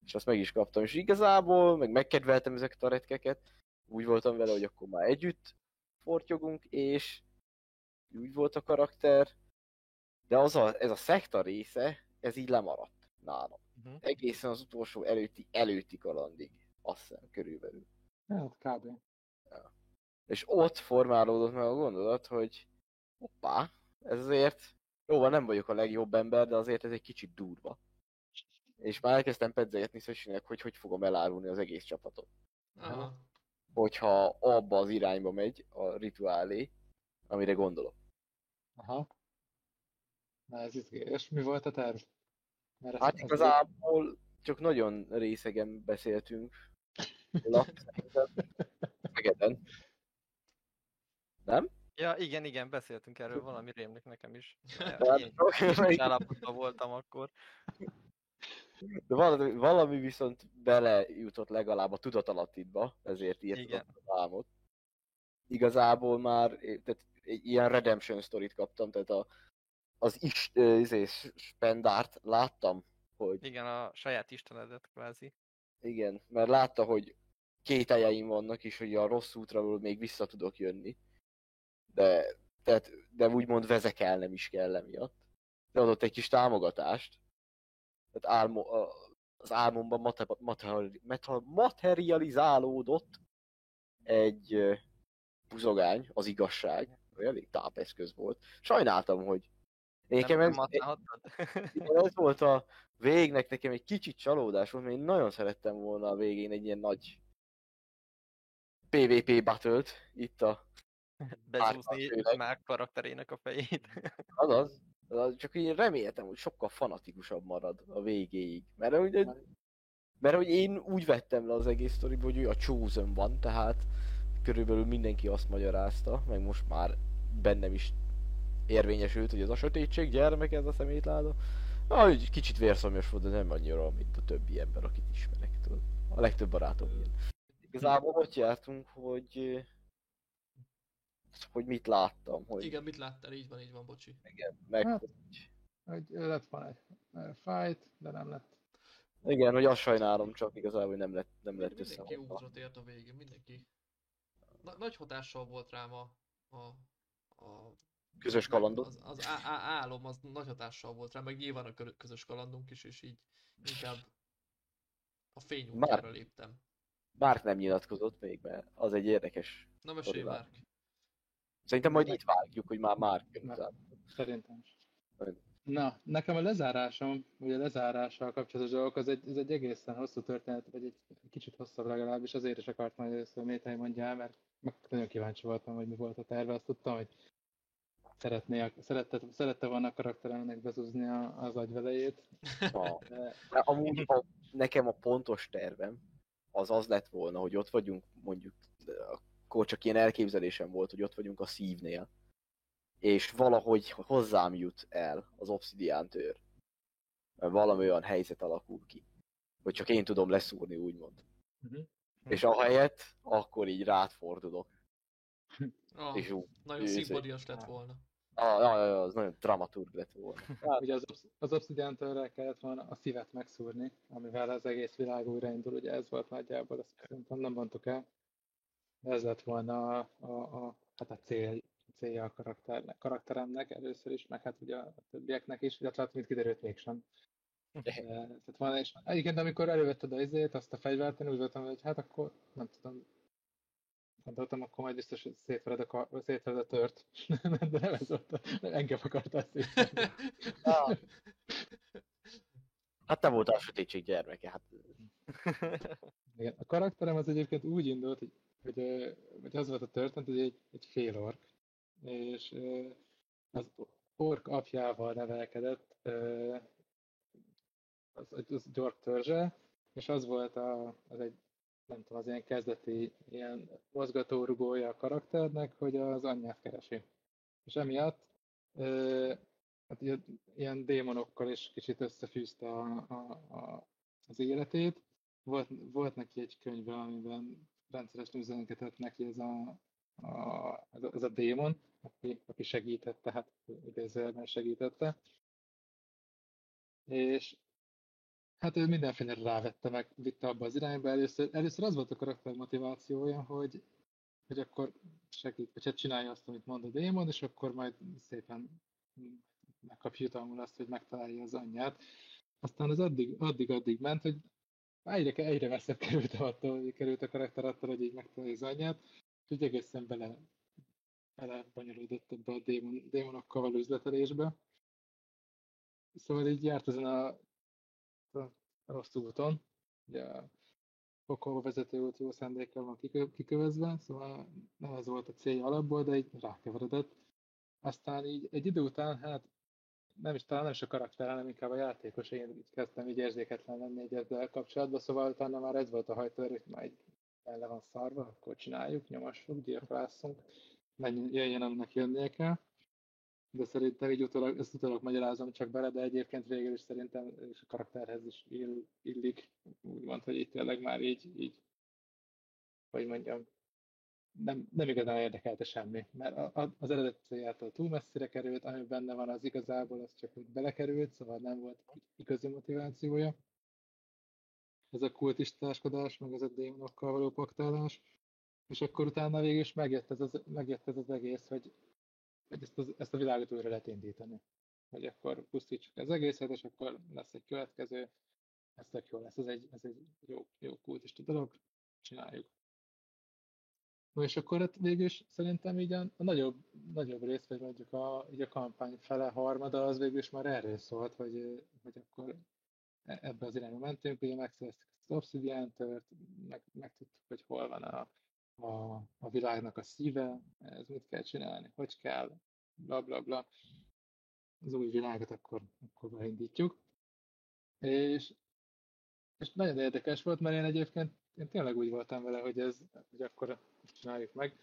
B: És azt meg is kaptam. És igazából meg megkedveltem ezeket a retkeket. Úgy voltam vele, hogy akkor már együtt fortyogunk, és úgy volt a karakter, de az a, ez a szekta része, ez így lemaradt nálam. Uh-huh. Egészen az utolsó előtti, előtti kalandig, azt hiszem, körülbelül.
C: Hát, kb.
B: Ja. És ott formálódott meg a gondolat, hogy hoppá, ez azért, jó, nem vagyok a legjobb ember, de azért ez egy kicsit durva. És már elkezdtem pedzegetni Szösinek, hogy hogy fogom elárulni az egész csapatot. Aha. Hogyha abba az irányba megy a rituálé, amire gondolok.
C: Aha. Na ez izgés. Mi volt a terv?
B: Mert hát igazából csak nagyon részegen beszéltünk. Szegeden. Nem?
D: Ja, igen, igen, beszéltünk erről, valami rémlik nekem is. Én is állapotban voltam akkor.
B: De valami, valami viszont belejutott legalább a tudatalattidba, ezért írtam a álmot. Igazából már tehát egy ilyen redemption sztorit kaptam, tehát a, az is, izé, spendárt láttam, hogy...
D: Igen, a saját istenedet kvázi.
B: Igen, mert látta, hogy két eljeim vannak, és hogy a rossz útra még vissza tudok jönni. De, tehát, de úgymond vezekelnem is kell emiatt. De adott egy kis támogatást. Tehát álmo, az álmomban materi, materializálódott egy buzogány, az igazság, elég tápeszköz volt. Sajnáltam, hogy Nekem ez, ez volt a végnek nekem egy kicsit csalódás volt, mert én nagyon szerettem volna a végén egy ilyen nagy PvP battle itt a
D: Bezúzni már karakterének a fejét.
B: Azaz. Csak én reméltem, hogy sokkal fanatikusabb marad a végéig. Mert ugye Mert hogy én úgy vettem le az egész sztoriból, hogy ő a Chosen van, tehát körülbelül mindenki azt magyarázta, meg most már bennem is érvényesült, hogy ez a sötétség gyermek, ez a szemétláda. Ah, egy kicsit vérszomjas volt, de nem annyira, mint a többi ember, akit ismerek. Tudod. A legtöbb barátom ilyen. Igazából ott jártunk, hogy hogy mit láttam. Hogy...
A: Igen, mit láttál, így van, így van, bocsi.
B: Igen, meg...
C: Hát, hogy lett van egy fight, de nem lett.
B: Igen, hogy azt sajnálom csak igazából, hogy nem lett, nem lett össze.
A: Mindenki útra tért a végén, mindenki. Na, nagy hatással volt rám a, a, a
B: közös kalandod.
A: Az, az á, á, álom az nagy hatással volt rá, meg nyilván a közös kalandunk is, és így inkább a fény útjára léptem.
B: Márk nem nyilatkozott még, mert az egy érdekes.
A: Na mesélj, Márk.
B: Szerintem majd itt vágjuk, hogy már Márk
C: Szerintem is. Na, nekem a lezárásom, vagy a lezárással kapcsolatos dolgok, az egy, ez egy egészen hosszú történet, vagy egy kicsit hosszabb legalábbis, azért is akartam, hogy először Métai mondja el, mert nagyon kíváncsi voltam, hogy mi volt a terve, azt tudtam, hogy szeretné, szerette, szerette volna a karakterának bezúzni a, az agyvelejét.
B: Ha. De... Amúgy a, nekem a pontos tervem az az lett volna, hogy ott vagyunk, mondjuk, akkor csak ilyen elképzelésem volt, hogy ott vagyunk a szívnél, és valahogy hozzám jut el az obszidián tör. Mert valami olyan helyzet alakul ki, hogy csak én tudom leszúrni, úgymond. Uh-huh. És ahelyett, akkor így rád fordulok.
A: Ah, és úgy, nagyon szimbolias lett volna.
B: Ah, ja, ja, az nagyon dramaturg lett volna.
C: Hát. Ugye az, az obsidian kellett volna a szívet megszúrni, amivel az egész világ újraindul, ugye ez volt nagyjából, azt szerintem nem mondtuk el. Ez lett volna a, a, a, hát a cél, célja a karakternek, karakteremnek először is, meg hát ugye a többieknek is, illetve hát mint kiderült mégsem. Tehát van, és igen, amikor elővetted a izét, azt a fegyvert, én úgy voltam, hogy hát akkor nem tudom, gondoltam, akkor majd biztos, hogy szétvered a, szétvered a tört. De nem ez volt, engem akartál szétverni.
B: Hát te voltál a sötétség gyermeke, hát.
C: Igen, a karakterem az egyébként úgy indult, hogy, hogy, hogy az volt a történet, hogy egy, egy fél ork, és az ork apjával nevelkedett, az, az gyork törzse, és az volt a, az egy nem tudom, az ilyen kezdeti ilyen mozgatórugója a karakternek, hogy az anyját keresi. És emiatt hát ilyen, ilyen démonokkal is kicsit összefűzte a, a, a, az életét. Volt, volt neki egy könyve, amiben rendszeresen üzengetett neki ez a, a, ez, a, ez démon, aki, aki segítette, hát idézőjelben segítette. És Hát ő mindenféle rávette meg, vitte abba az irányba. Először, először az volt a karakter motivációja, hogy, hogy akkor segít, vagy hát csinálja azt, amit mond a démon, és akkor majd szépen megkapja jutalmul azt, hogy megtalálja az anyját. Aztán az addig, addig, addig ment, hogy egyre, egyre messzebb került attól, került a karakter attól, hogy így megtalálja az anyját, és úgy egészen bele, bele bonyolódott ebbe a démon, démonokkal való üzletelésbe. Szóval így járt ezen a a rossz úton. Ugye a pokolba vezető út jó szándékkal van kikövezve, szóval nem ez volt a célja alapból, de így rákeveredett. Aztán így egy idő után, hát nem is talán nem is a karakter, hanem inkább a játékos, én így kezdtem így érzéketlen lenni egy ezzel kapcsolatban, szóval utána már ez volt a hajtőr, hogy már le van szarva, akkor csináljuk, nyomassuk, gyilkolászunk, jöjjön, aminek jönnie kell. De szerintem így utólag, ezt utólag magyarázom csak bele, de egyébként végül is szerintem és a karakterhez is ill, illik, úgymond, hogy itt tényleg már így, így hogy mondjam, nem, nem igazán érdekelte semmi, mert az eredet túl messzire került, ami benne van az igazából, az csak úgy belekerült, szóval nem volt igazi motivációja. Ez a kultistáskodás, meg ez a démonokkal való paktálás. És akkor utána végül is megjött ez az, megjött ez az egész, hogy hogy ezt, az, ezt a világot újra lehet indítani. Hogy akkor pusztítsuk az egészet, és akkor lesz egy következő, ez tök jó lesz, ez egy, ez egy jó, jó kultista dolog, csináljuk. No, és akkor hát végül is szerintem így a, a nagyobb, nagyobb rész, vagy mondjuk a, így a kampány fele, harmada, az végül is már erről szólt, hogy, hogy akkor e, ebbe az irányba mentünk, ugye megszereztük az obsidian meg, megtudtuk, hogy hol van a, a, a világnak a szíve, ez mit kell csinálni, hogy kell, bla bla bla. Az új világot akkor, akkor beindítjuk. És és nagyon érdekes volt, mert én egyébként én tényleg úgy voltam vele, hogy ez, hogy akkor csináljuk meg.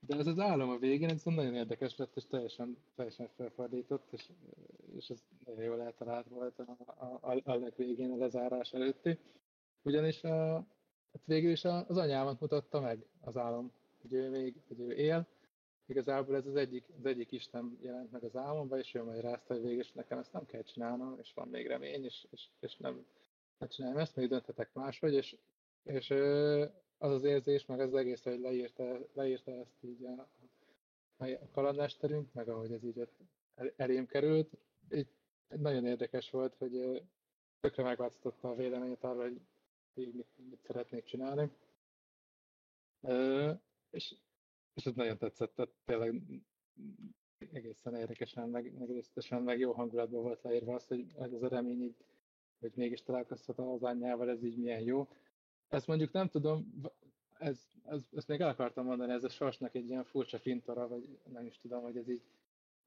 C: De ez az állam a végén, ez nagyon érdekes lett, és teljesen, teljesen felfordított, és, és ez nagyon jól eltalált volt a, a, a, legvégén, a lezárás előtti. Ugyanis a, hát végül is az anyámat mutatta meg az álom, hogy ő még, hogy ő él. Igazából ez az egyik, az egyik Isten jelent meg az álmomba, és ő majd rázta, hogy végül is nekem ezt nem kell csinálnom, és van még remény, és, és, és nem, nem csinálom ezt, még dönthetek máshogy, és, és az az érzés, meg az egész, hogy leírta, leírta ezt így a, a kalandmesterünk, meg ahogy ez így elém került, így nagyon érdekes volt, hogy tökre megváltoztatta a véleményét arra, hogy így mit, mit szeretnék csinálni. És, és ez nagyon tetszett, tehát tényleg egészen érdekesen, meg, meg részletesen, meg jó hangulatban volt leírva az, hogy ez a remény így, hogy mégis találkozhat az anyjával, ez így milyen jó. Ezt mondjuk nem tudom, ez, ez, ezt még el akartam mondani, ez a sorsnak egy ilyen furcsa fintora, vagy nem is tudom, hogy ez így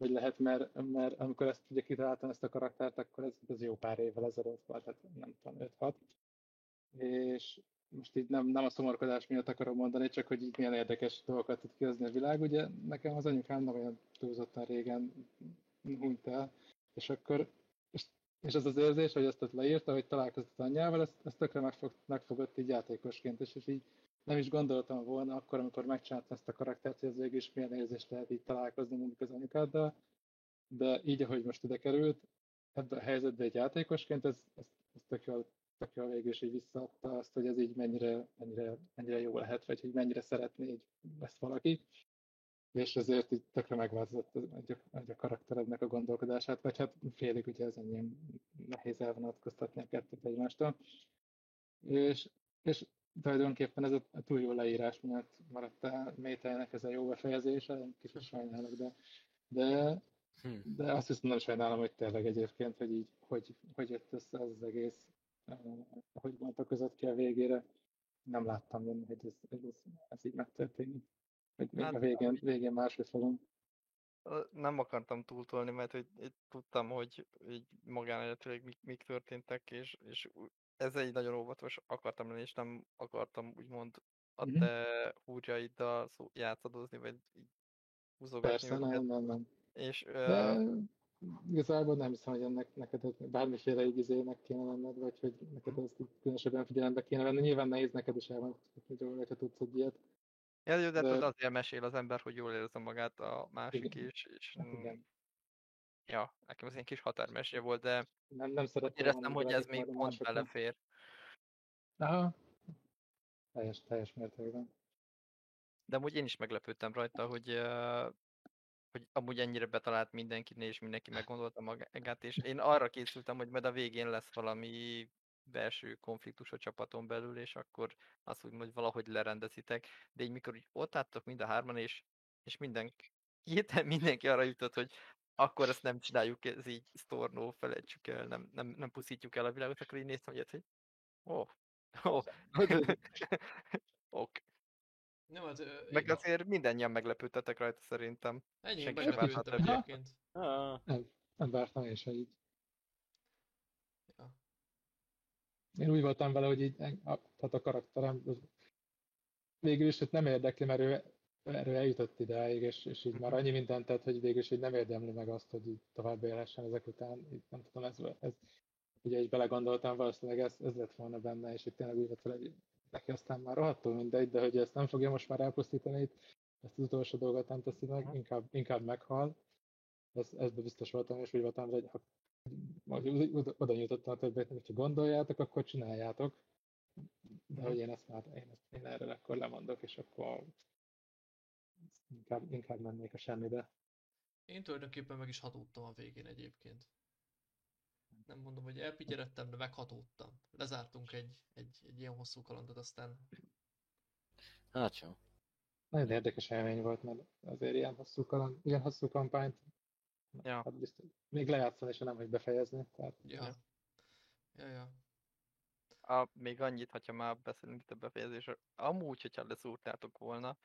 C: hogy lehet, mert, mert amikor ezt ugye kitaláltam ezt a karaktert, akkor ez, ez jó pár évvel ezelőtt volt, tehát nem tudom, 5-6. És most így nem, nem a szomorkodás miatt akarom mondani, csak hogy így milyen érdekes dolgokat tud kihozni a világ. Ugye nekem az anyukám nem olyan túlzottan régen hunyt el, és akkor és az az érzés, hogy ezt ott leírta, hogy találkozott anyjával, ezt, ezt tökre megfog, megfogott így játékosként, és, és így nem is gondoltam volna akkor, amikor megcsináltam ezt a karaktert, hogy ez végül is milyen érzés lehet így találkozni mondjuk az anyukáddal, de így, ahogy most ide került, ebben a helyzetben egy játékosként, ez, ez, ez tök jól, tök jól végül is így visszaadta azt, hogy ez így mennyire, mennyire, mennyire jó lehet, vagy hogy mennyire szeretné így ezt valaki és ezért így tökre megváltozott egy, egy a karakterednek a gondolkodását, vagy hát félig ugye ez ennyien nehéz elvonatkoztatni a kettőt egymástól. És, és tulajdonképpen ez a, a túl jó leírás miatt maradt a mételnek ez a jó befejezése, kicsit sajnálok, de, de, hmm. de azt hiszem nem sajnálom, hogy tényleg egyébként, hogy így, hogy, hogy jött össze az, az egész, eh, hogy bontakozott ki a végére. Nem láttam jönni, hogy ez, ez, ez így megtörténik. Hogy hát, a végén, végén máshogy fogom.
D: Nem akartam túltolni, mert hogy, hogy tudtam, hogy így magánéletileg mik, mik történtek, és, és ez egy nagyon óvatos akartam lenni, és nem akartam úgymond a mhm. te húrjaiddal játszadozni, vagy így
C: húzogatni. Persze, nem, nem, nem. És, De uh, igazából nem hiszem, hogy ennek neked bármiféle igazének kéne lenned, vagy hogy neked ezt különösebben figyelembe kéne venni. Nyilván nehéz neked is elmondani, hogy tudsz egy ilyet.
D: Ja, de, de azért mesél az ember, hogy jól érzi magát a másik igen. is, és hát igen. ja, nekem ez egy kis határmesé volt, de
C: nem, nem szeretem
D: éreztem, hogy ez még pont belefér.
C: Aha, teljes, teljes mértékben.
D: De amúgy én is meglepődtem rajta, hogy, hogy amúgy ennyire betalált mindenkinél, és mindenki meggondolta magát, és én arra készültem, hogy majd a végén lesz valami belső konfliktus a csapaton belül, és akkor azt úgy, hogy valahogy lerendezitek, de így mikor így ott álltok mind a hárman, és, és minden, hirtelen mindenki arra jutott, hogy akkor ezt nem csináljuk, ez így sztornó, felejtsük el, nem, nem, nem puszítjuk el a világot, akkor így néztem, hogy, hogy ó, oh, oh. ok. Nem, ö, Meg igen. azért mindannyian meglepődtetek rajta szerintem.
A: Ennyi, meglepődtem egyébként.
C: Nem, nem vártam én se így. Én úgy voltam vele, hogy így, tehát a karakterem az végül is nem érdekli, mert ő erről eljutott ideig, és, és így már annyi mindent tett, hogy végül is így nem érdemli meg azt, hogy így tovább élhessen ezek után. Így nem tudom, ez, ez ugye így belegondoltam, valószínűleg ez, ez lett volna benne, és itt tényleg úgy vele, hogy neki aztán már rohadtul mindegy, de hogy ezt nem fogja most már elpusztítani, ezt az utolsó dolgot nem teszi meg, inkább, inkább meghal. Ez, ez biztos voltam, és úgy voltam, hogy ha oda nyújtottam a többet, hogyha gondoljátok, akkor csináljátok. De hogy én ezt már, én, ezt, én erről akkor lemondok, és akkor inkább, inkább mennék a semmibe.
A: Én tulajdonképpen meg is hatódtam a végén egyébként. Nem mondom, hogy elpigyeredtem, de meghatódtam. Lezártunk egy, egy, egy ilyen hosszú kalandot, aztán...
B: Hát jó.
C: Nagyon érdekes élmény volt, mert azért ilyen hosszú, kaland, ilyen hosszú kampányt
D: Ja.
C: Hát biztos, még lejátszani, és nem, hogy befejezni. Tehát...
A: Ja. Ja, ja.
D: A, még annyit, hogyha már beszélünk itt a befejezésről, amúgy, hogyha leszúrtátok volna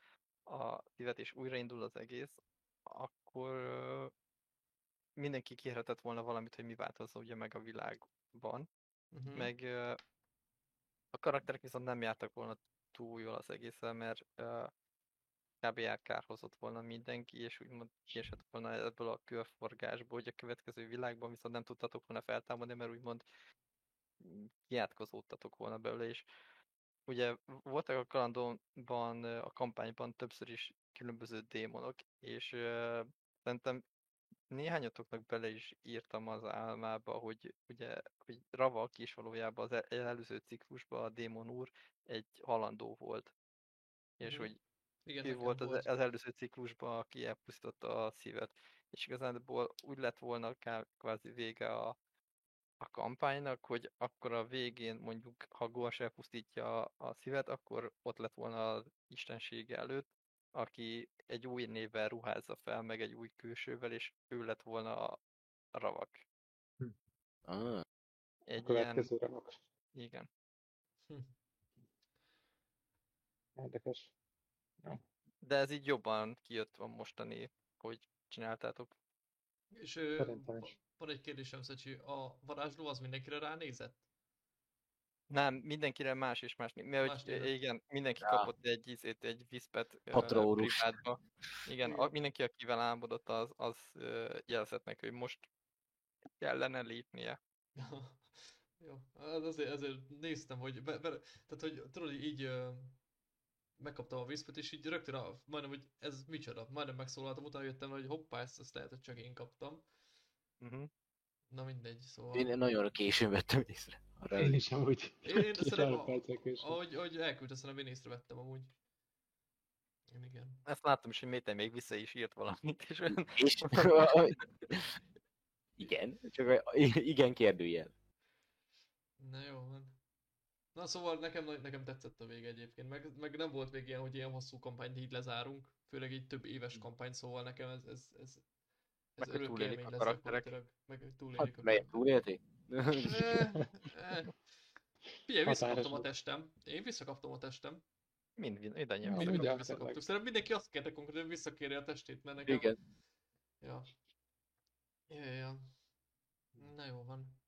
D: a szívet, és újraindul az egész, akkor uh, mindenki kérhetett volna valamit, hogy mi változza ugye meg a világban. Uh-huh. Meg uh, A karakterek viszont nem jártak volna túl jól az egészen, mert uh, kb. elkárhozott volna mindenki, és úgymond kiesett volna ebből a körforgásból, hogy a következő világban viszont nem tudtatok volna feltámadni, mert úgymond kiátkozódtatok volna belőle, és ugye voltak a kalandonban, a kampányban többször is különböző démonok, és uh, szerintem néhányatoknak bele is írtam az álmába, hogy ugye, hogy Ravak is valójában az előző ciklusban a démon úr egy halandó volt. És mm. hogy Igen, ő volt az, volt az előző ciklusban, aki elpusztította a szívet. És igazából úgy lett volna kvázi vége a, a kampánynak, hogy akkor a végén mondjuk, ha Gors elpusztítja a szívet, akkor ott lett volna az istensége előtt, aki egy új névvel ruházza fel, meg egy új külsővel, és ő lett volna a ravak.
C: Hm. Ah. Egy a következő ilyen... ravak.
D: Igen.
C: Hm. Érdekes. Ja.
D: De ez így jobban kijött a mostani, hogy csináltátok.
A: És van egy kérdésem, Szecsi, a varázsló az mindenkire ránézett?
D: Nem, mindenkire más és más. Mert más hogy, igen, mindenki ja. kapott egy ízét, egy viszpet privátba. Igen, a, mindenki, akivel álmodott, az, az jelzett neki, hogy most kellene lépnie.
A: Jó, hát azért, azért néztem, hogy, be, be, tehát, hogy tudod, így uh, megkaptam a viszpet, és így rögtön a, majdnem, hogy ez micsoda, majdnem megszólaltam, utána jöttem, hogy hoppá, ezt, ezt lehet, hogy csak én kaptam. Uh-huh. Na mindegy, szóval...
B: Én nagyon későn vettem észre.
C: Arra én is amúgy.
A: Én szerintem, ahogy, ahogy elküldte, szerintem én észrevettem amúgy. Én igen.
D: Ezt láttam is, hogy Méten még vissza is írt valamit, és.
B: És... igen, csak igen kérdőjel.
A: Na jó, van. Na szóval nekem, nekem tetszett a vége egyébként, meg, meg nem volt még ilyen, hogy ilyen hosszú kampányt így lezárunk, főleg egy több éves hm. kampány, szóval nekem ez, ez, ez,
D: ez meg örök élmény lesz karakterek.
A: Meg hogy túlélik
B: hát, a túlélték?
A: Figyelj, visszakaptam a testem. Én visszakaptam a testem.
D: Mind, mind, mindannyian
A: ja, visszakaptuk. Szerintem mindenki azt kérte konkrétan, hogy visszakéri a testét, mert nekem...
B: Igen.
A: Ja. Ja, ja. Na jó van.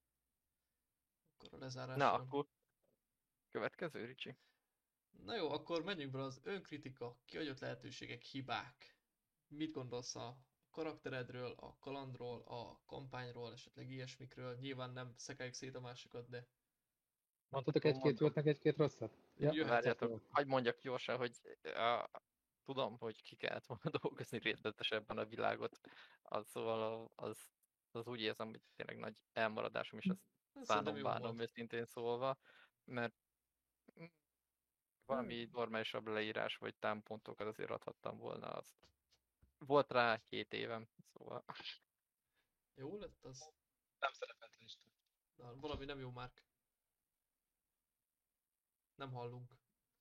A: Akkor a lezárás.
D: Na, akkor következő, Ricsi.
A: Na jó, akkor menjünk bele az önkritika, kiadott lehetőségek, hibák. Mit gondolsz a karakteredről, a kalandról, a kampányról, esetleg ilyesmikről. Nyilván nem szekeljük szét a másikat, de...
C: Mondhatok egy-két jót, meg egy-két rosszat?
D: Ja, várjátok, hagyd mondjak gyorsan, hogy uh, tudom, hogy ki kellett volna dolgozni részletesebben a világot, az, szóval az, az úgy érzem, hogy tényleg nagy elmaradásom, és ezt bánom, bánom őszintén szólva, mert valami normálisabb leírás vagy támpontokat azért adhattam volna, azt volt rá két évem, szóval...
A: Jó lett az?
C: Nem szerepelt a listán.
A: Na, valami nem jó, Márk. Nem hallunk.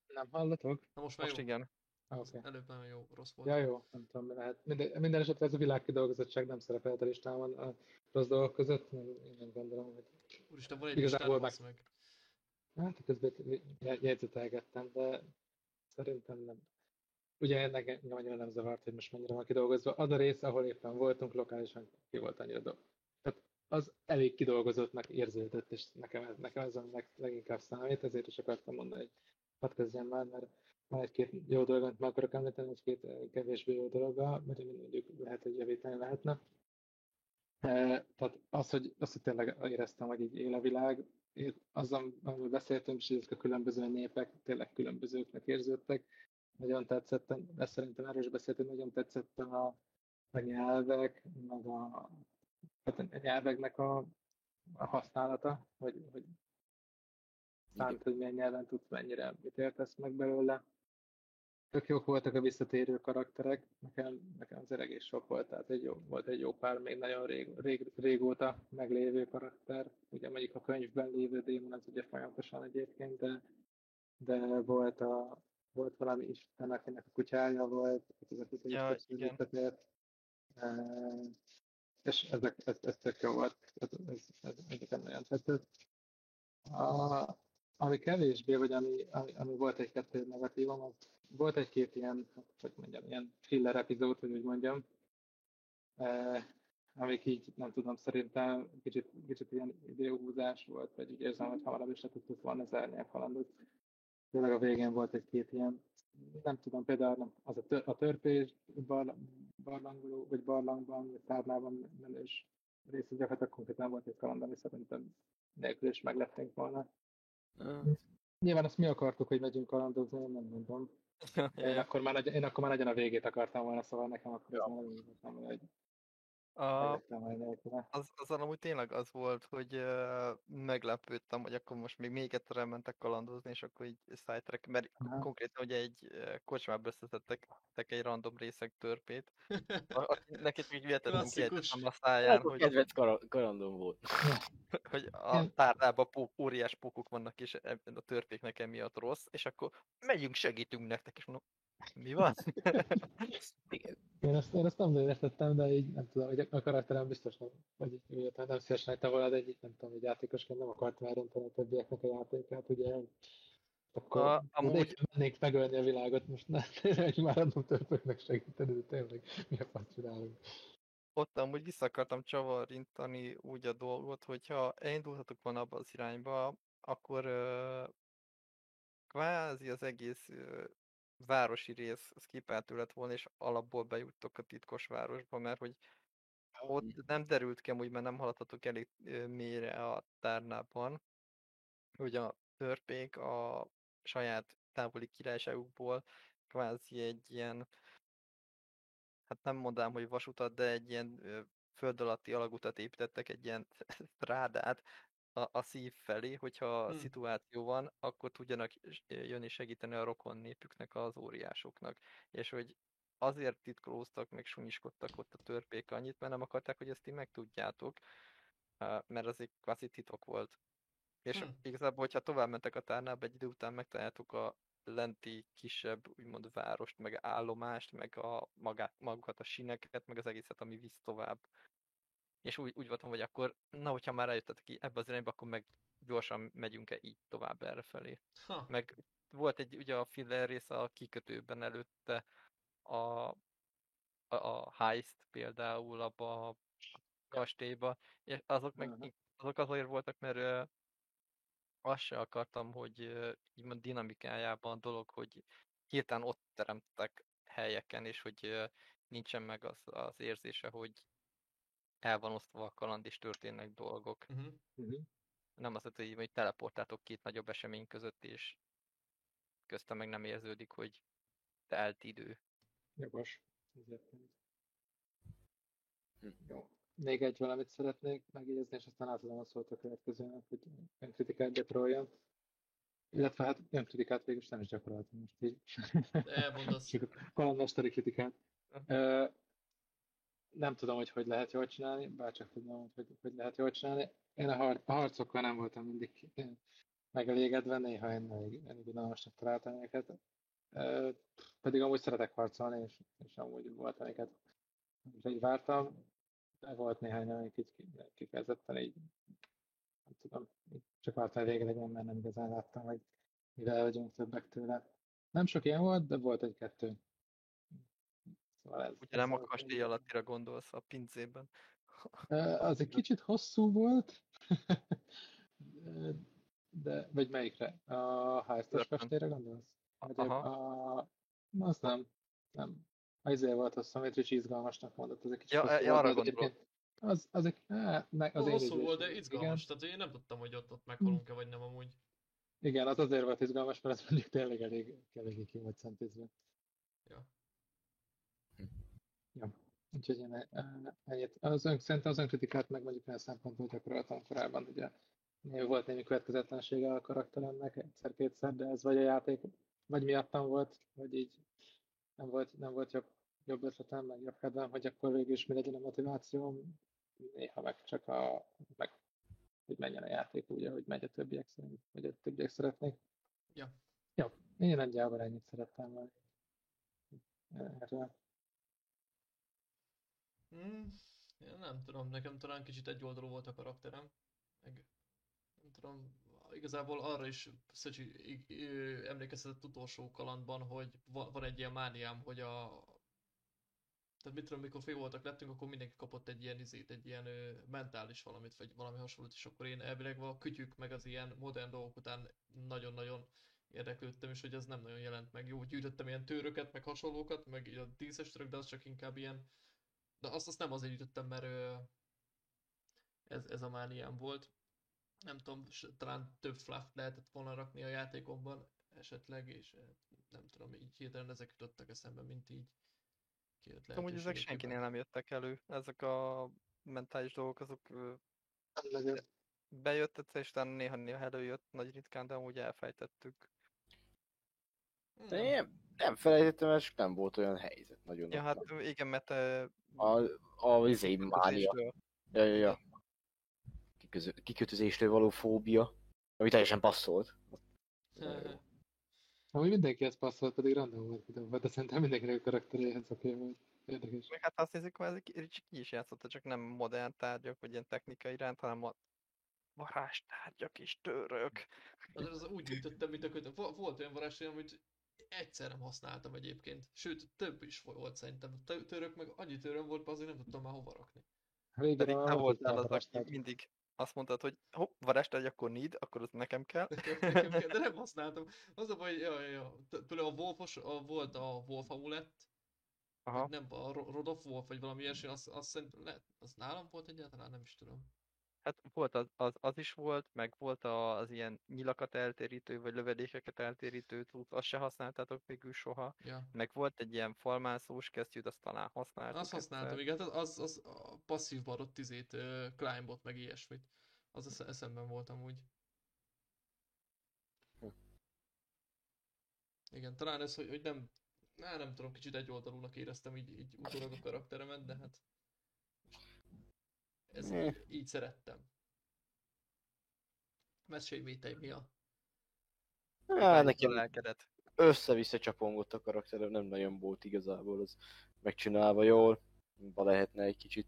C: Nem hallatok?
A: Na most már
D: most
A: jó.
D: igen.
C: Ah, okay.
A: Előbb nagyon jó, rossz volt.
C: Ja, jó, nem tudom, mi lehet. Minden, minden esetre ez a világkidolgozottság nem szerepelt a listámon a rossz dolgok között. Én nem gondolom, hogy...
A: Úristen, van egy listán, meg... meg.
C: Hát, közben jegyzetelgettem, de szerintem nem ugye nekem annyira nem zavart, hogy most mennyire van kidolgozva. Az a rész, ahol éppen voltunk, lokálisan ki volt annyira dolg. Tehát az elég kidolgozottnak érződött, és nekem ez, nekem ez a leg, leginkább számít, ezért is akartam mondani, hogy hadd kezdjem már, mert van egy-két jó dolog, amit meg akarok említeni, egy-két eh, kevésbé jó dologgal, mert mondjuk lehet, hogy javítani lehetne. E, tehát az, hogy, az, hogy tényleg éreztem, hogy így él a világ, azzal, amiről beszéltem, és ezek a különböző népek tényleg különbözőknek érződtek, nagyon tetszett, ezt szerintem erről is beszéltünk, nagyon tetszett a, a nyelvek, meg a, hát a nyelveknek a, a használata, hogy, hogy szánt, hogy milyen nyelven tudsz, mennyire mit értesz meg belőle. Tök jók voltak a visszatérő karakterek, nekem, nekem az egész sok volt, tehát egy jó, volt egy jó pár még nagyon rég, rég, régóta meglévő karakter. Ugye mondjuk a könyvben lévő démon az ugye folyamatosan egyébként, de, de volt a, volt valami Isten, akinek a kutyája volt, ez a kutya ja, visszatért. E, és ezek, ez, ez tök jó volt, ez, ez, ez, ez nagyon tetszett. A, ami kevésbé, vagy ami, ami, ami volt egy-kettő negatívom, az volt egy-két ilyen, hogy mondjam, ilyen filler epizód, hogy úgy mondjam. E, amik így, nem tudom, szerintem kicsit, kicsit ilyen időhúzás volt, vagy úgy érzem, hogy hamarabb is le tudtuk volna zárni a kalandot. Tényleg a végén volt egy-két ilyen, nem tudom, például az a, tör, a törpés bar, barlangoló, vagy barlangban, vagy tárnában menős rész, gyakorlatilag konkrétan volt egy kaland, ami szerintem nélkül is meglettünk volna. Uh. Nyilván azt mi akartuk, hogy megyünk kalandozni, nem mondom. Én akkor, már, én akkor már nagyon a végét akartam volna, szóval nekem akkor ja. nem, nem, egy
D: a, az, az amúgy tényleg az volt, hogy uh, meglepődtem, hogy akkor most még még egyszer elmentek kalandozni, és akkor így sidetrack, mert Aha. konkrétan ugye egy uh, kocsmába összetettek egy random részek törpét. Neki csak így vietettünk ki a száján,
B: hogy... Kedvenc kalandom volt.
D: hogy a tárnában pó, óriás pókok vannak, és a törpéknek emiatt rossz, és akkor megyünk, segítünk nektek, és mondom, mi van?
C: Én ezt, én ezt nem nagyon értettem, de így nem tudom, hogy a karakterem biztos nem, vagy így, nem szívesen hagyta volna, de így nem tudom, hogy játékosként nem akartam elrontani a többieknek a játékát, ugye akkor a, amúgy... mennék megölni a világot, most ne, tényleg már adom törpöknek segíteni, de tényleg mi a fasz csinálunk.
D: Ott amúgy vissza akartam csavarintani úgy a dolgot, hogyha elindulhatok volna abba az irányba, akkor uh, kvázi az egész városi rész skipeltő lett volna, és alapból bejuttok a titkos városba, mert hogy ott nem derült ki amúgy, mert nem haladhatok elég mélyre a tárnában, hogy a törpék a saját távoli királyságukból kvázi egy ilyen, hát nem mondám, hogy vasutat, de egy ilyen föld alatti alagutat építettek, egy ilyen strádát, a, a szív felé, hogyha hmm. szituáció van, akkor tudjanak jönni segíteni a rokon népüknek, az óriásoknak. És hogy azért titkolóztak, meg sunyiskodtak ott a törpék annyit, mert nem akarták, hogy ezt ti megtudjátok, mert az egy kvázi titok volt. És hmm. igazából, hogyha tovább mentek a tárnába, egy idő után megtaláltuk a lenti kisebb, úgymond várost, meg állomást, meg a magát, magukat a sineket, meg az egészet, ami visz tovább és úgy, úgy voltam, hogy akkor, na, hogyha már eljöttetek ki ebbe az irányba, akkor meg gyorsan megyünk-e így tovább erre felé. Meg volt egy, ugye a filler rész a kikötőben előtte a, a, a heist például abba a kastélyba, és azok meg azok azért voltak, mert uh, azt se akartam, hogy uh, így mond dinamikájában a dolog, hogy hirtelen ott teremtek helyeken, és hogy uh, nincsen meg az, az érzése, hogy el van osztva a kaland, és történnek dolgok. Uh-huh. Uh-huh. Nem az, hogy, hogy teleportátok két nagyobb esemény között, és köztem meg nem érződik, hogy telt idő.
C: Jogos. Hm. Jó. Még egy valamit szeretnék megjegyezni, és aztán átadom a szót a következőnek, hogy önkritikát gyakoroljon. Illetve hát önkritikát végül nem is gyakoroltam most így.
A: Elmondasz.
C: Kalandmesteri kritikát. Uh-huh nem tudom, hogy hogy lehet jól csinálni, bárcsak tudom, hogy hogy, lehet jól csinálni. Én a, har- a harcokkal nem voltam mindig megelégedve, néha én elég, elég unalmasnak találtam őket. E, pedig amúgy szeretek harcolni, és, és amúgy volt, amiket így vártam, de volt néhány, amik így kifejezetten így, nem tudom, csak vártam, hogy vége legyen, mert nem igazán láttam, hogy mivel vagyunk többek tőle. Nem sok ilyen volt, de volt egy-kettő.
D: Szóval ez, Ugye nem a kastély alattira gondolsz a pincében.
C: Az egy kicsit hosszú volt, de, vagy melyikre? A háztas kastélyre gondolsz? Vagy Aha. A, az nem, nem. Az izé volt, azt amit Ricsi izgalmasnak mondott, az egy kicsit
D: ja, ja, arra gondolok.
C: Az, az egy, hát, az
A: hosszú volt, de izgalmas, igen. tehát én nem tudtam, hogy ott, ott meghalunk-e, vagy nem amúgy.
C: Igen, az azért volt izgalmas, mert az mondjuk tényleg elég, elég ki volt szentizve. Ja. Ja. Úgyhogy én e, ennyit. Az ön, szerintem az önkritikát meg mondjuk olyan szempontból gyakoroltam korábban, ugye volt némi következetlensége a karakteremnek egyszer-kétszer, de ez vagy a játék, vagy miattam volt, vagy így nem volt, nem volt jobb, jobb ötletem, meg jobb kedvem, hogy akkor végül is mi legyen a motivációm, néha meg csak a, meg, hogy menjen a játék úgy, ahogy megy a többiek szerint, vagy a többiek szeretnék.
A: Ja.
C: Jó, én nagyjából ennyit szerettem volna erről.
A: Hmm, én nem tudom, nekem talán kicsit egy oldalú volt a karakterem. Meg, nem tudom, igazából arra is Szöcsi emlékeztetett utolsó kalandban, hogy van egy ilyen mániám, hogy a Tehát mit tudom, mikor fél voltak lettünk, akkor mindenki kapott egy ilyen izét, egy ilyen ö, mentális valamit, vagy valami hasonlót, és akkor én elvileg a kütyük, meg az ilyen modern dolgok után nagyon-nagyon érdeklődtem, és hogy ez nem nagyon jelent meg. Jó, gyűjtöttem ilyen tőröket, meg hasonlókat, meg a díszes török, de az csak inkább ilyen... De azt, azt nem azért gyűjtöttem, mert ö, ez, ez a mániám volt. Nem tudom, talán több fluff lehetett volna rakni a játékomban esetleg, és nem tudom, így hirtelen ezek jutottak eszembe, mint így
D: kijött Tudom, hogy ezek senkinél nem jöttek elő, ezek a mentális dolgok, azok bejött egyszer, és néha-néha előjött, nagy ritkán, de amúgy elfejtettük.
B: De én nem felejtettem, mert nem volt olyan helyzet. Nagyon
D: ja, hát igen, mert...
B: A, a izé mánia. Ja, ja, ja. Kikötözéstől való fóbia, ami teljesen passzolt.
C: Amúgy mindenkihez passzolt, pedig random volt videóban, de szerintem mindenkinek a karakteréhez oké volt. Érdekes.
D: Meg hát azt nézzük, hogy Ricsi ki is játszotta, csak nem modern tárgyak, vagy ilyen technika iránt, hanem a varázstárgyak és török.
A: Azért az úgy gyűjtöttem, mint a kötő. Volt olyan varázstárgy, amit egyszer nem használtam egyébként. Sőt, több is volt szerintem. Török meg annyi töröm volt, azért nem tudtam már hova rakni.
D: Régen Pedig te voltál az, aki mindig azt mondtad, hogy hopp, varázstárgy, akkor need, akkor az nekem kell.
A: nekem kell, de nem használtam. Az a baj, ja, ja, ja. Például a Wolfos, a, volt a Wolf amulett, Aha. nem, a Rod of Wolf, vagy valami ilyesmi, azt, azt szerintem lehet, az nálam volt egyáltalán, nem is tudom.
D: Hát volt az, az, az is volt, meg volt az ilyen nyilakat eltérítő, vagy lövedékeket eltérítő cucc, azt se használtátok végül soha. Ja. Meg volt egy ilyen falmászós kesztyűt, azt talán használtuk.
A: Azt használtam, igen, hát az, az a passzív barott tizét, uh, climbot, meg ilyesmit. Az eszemben voltam úgy. Hm. Igen, talán ez, hogy, hogy nem, Á, nem tudom, kicsit egy oldalúnak éreztem így, így utólag a karakteremet, de hát ez így, így szerettem. Mesélj, mi a...
B: Á, nekem lelkedet. Össze-vissza csapongott a karakterem, nem nagyon volt igazából az megcsinálva jól. Ba lehetne egy kicsit.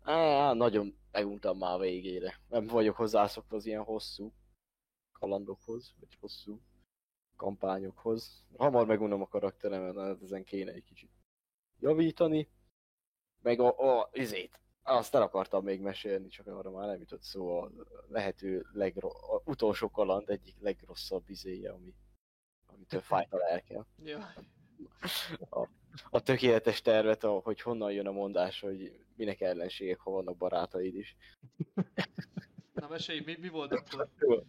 B: Á, nagyon meguntam már végére. Nem vagyok hozzászokva az ilyen hosszú kalandokhoz, vagy hosszú kampányokhoz. Hamar megunom a karakteremet, hát ezen kéne egy kicsit javítani. Meg a, a izét, azt el akartam még mesélni, csak arra már nem jutott szó a lehető legro- a utolsó kaland egyik legrosszabb izéje, ami, amitől fájt a lelkem.
A: Ja.
B: A, a tökéletes tervet, a, hogy honnan jön a mondás, hogy minek ellenségek, ha vannak barátaid is.
A: Na mesélj, mi, mi volt akkor?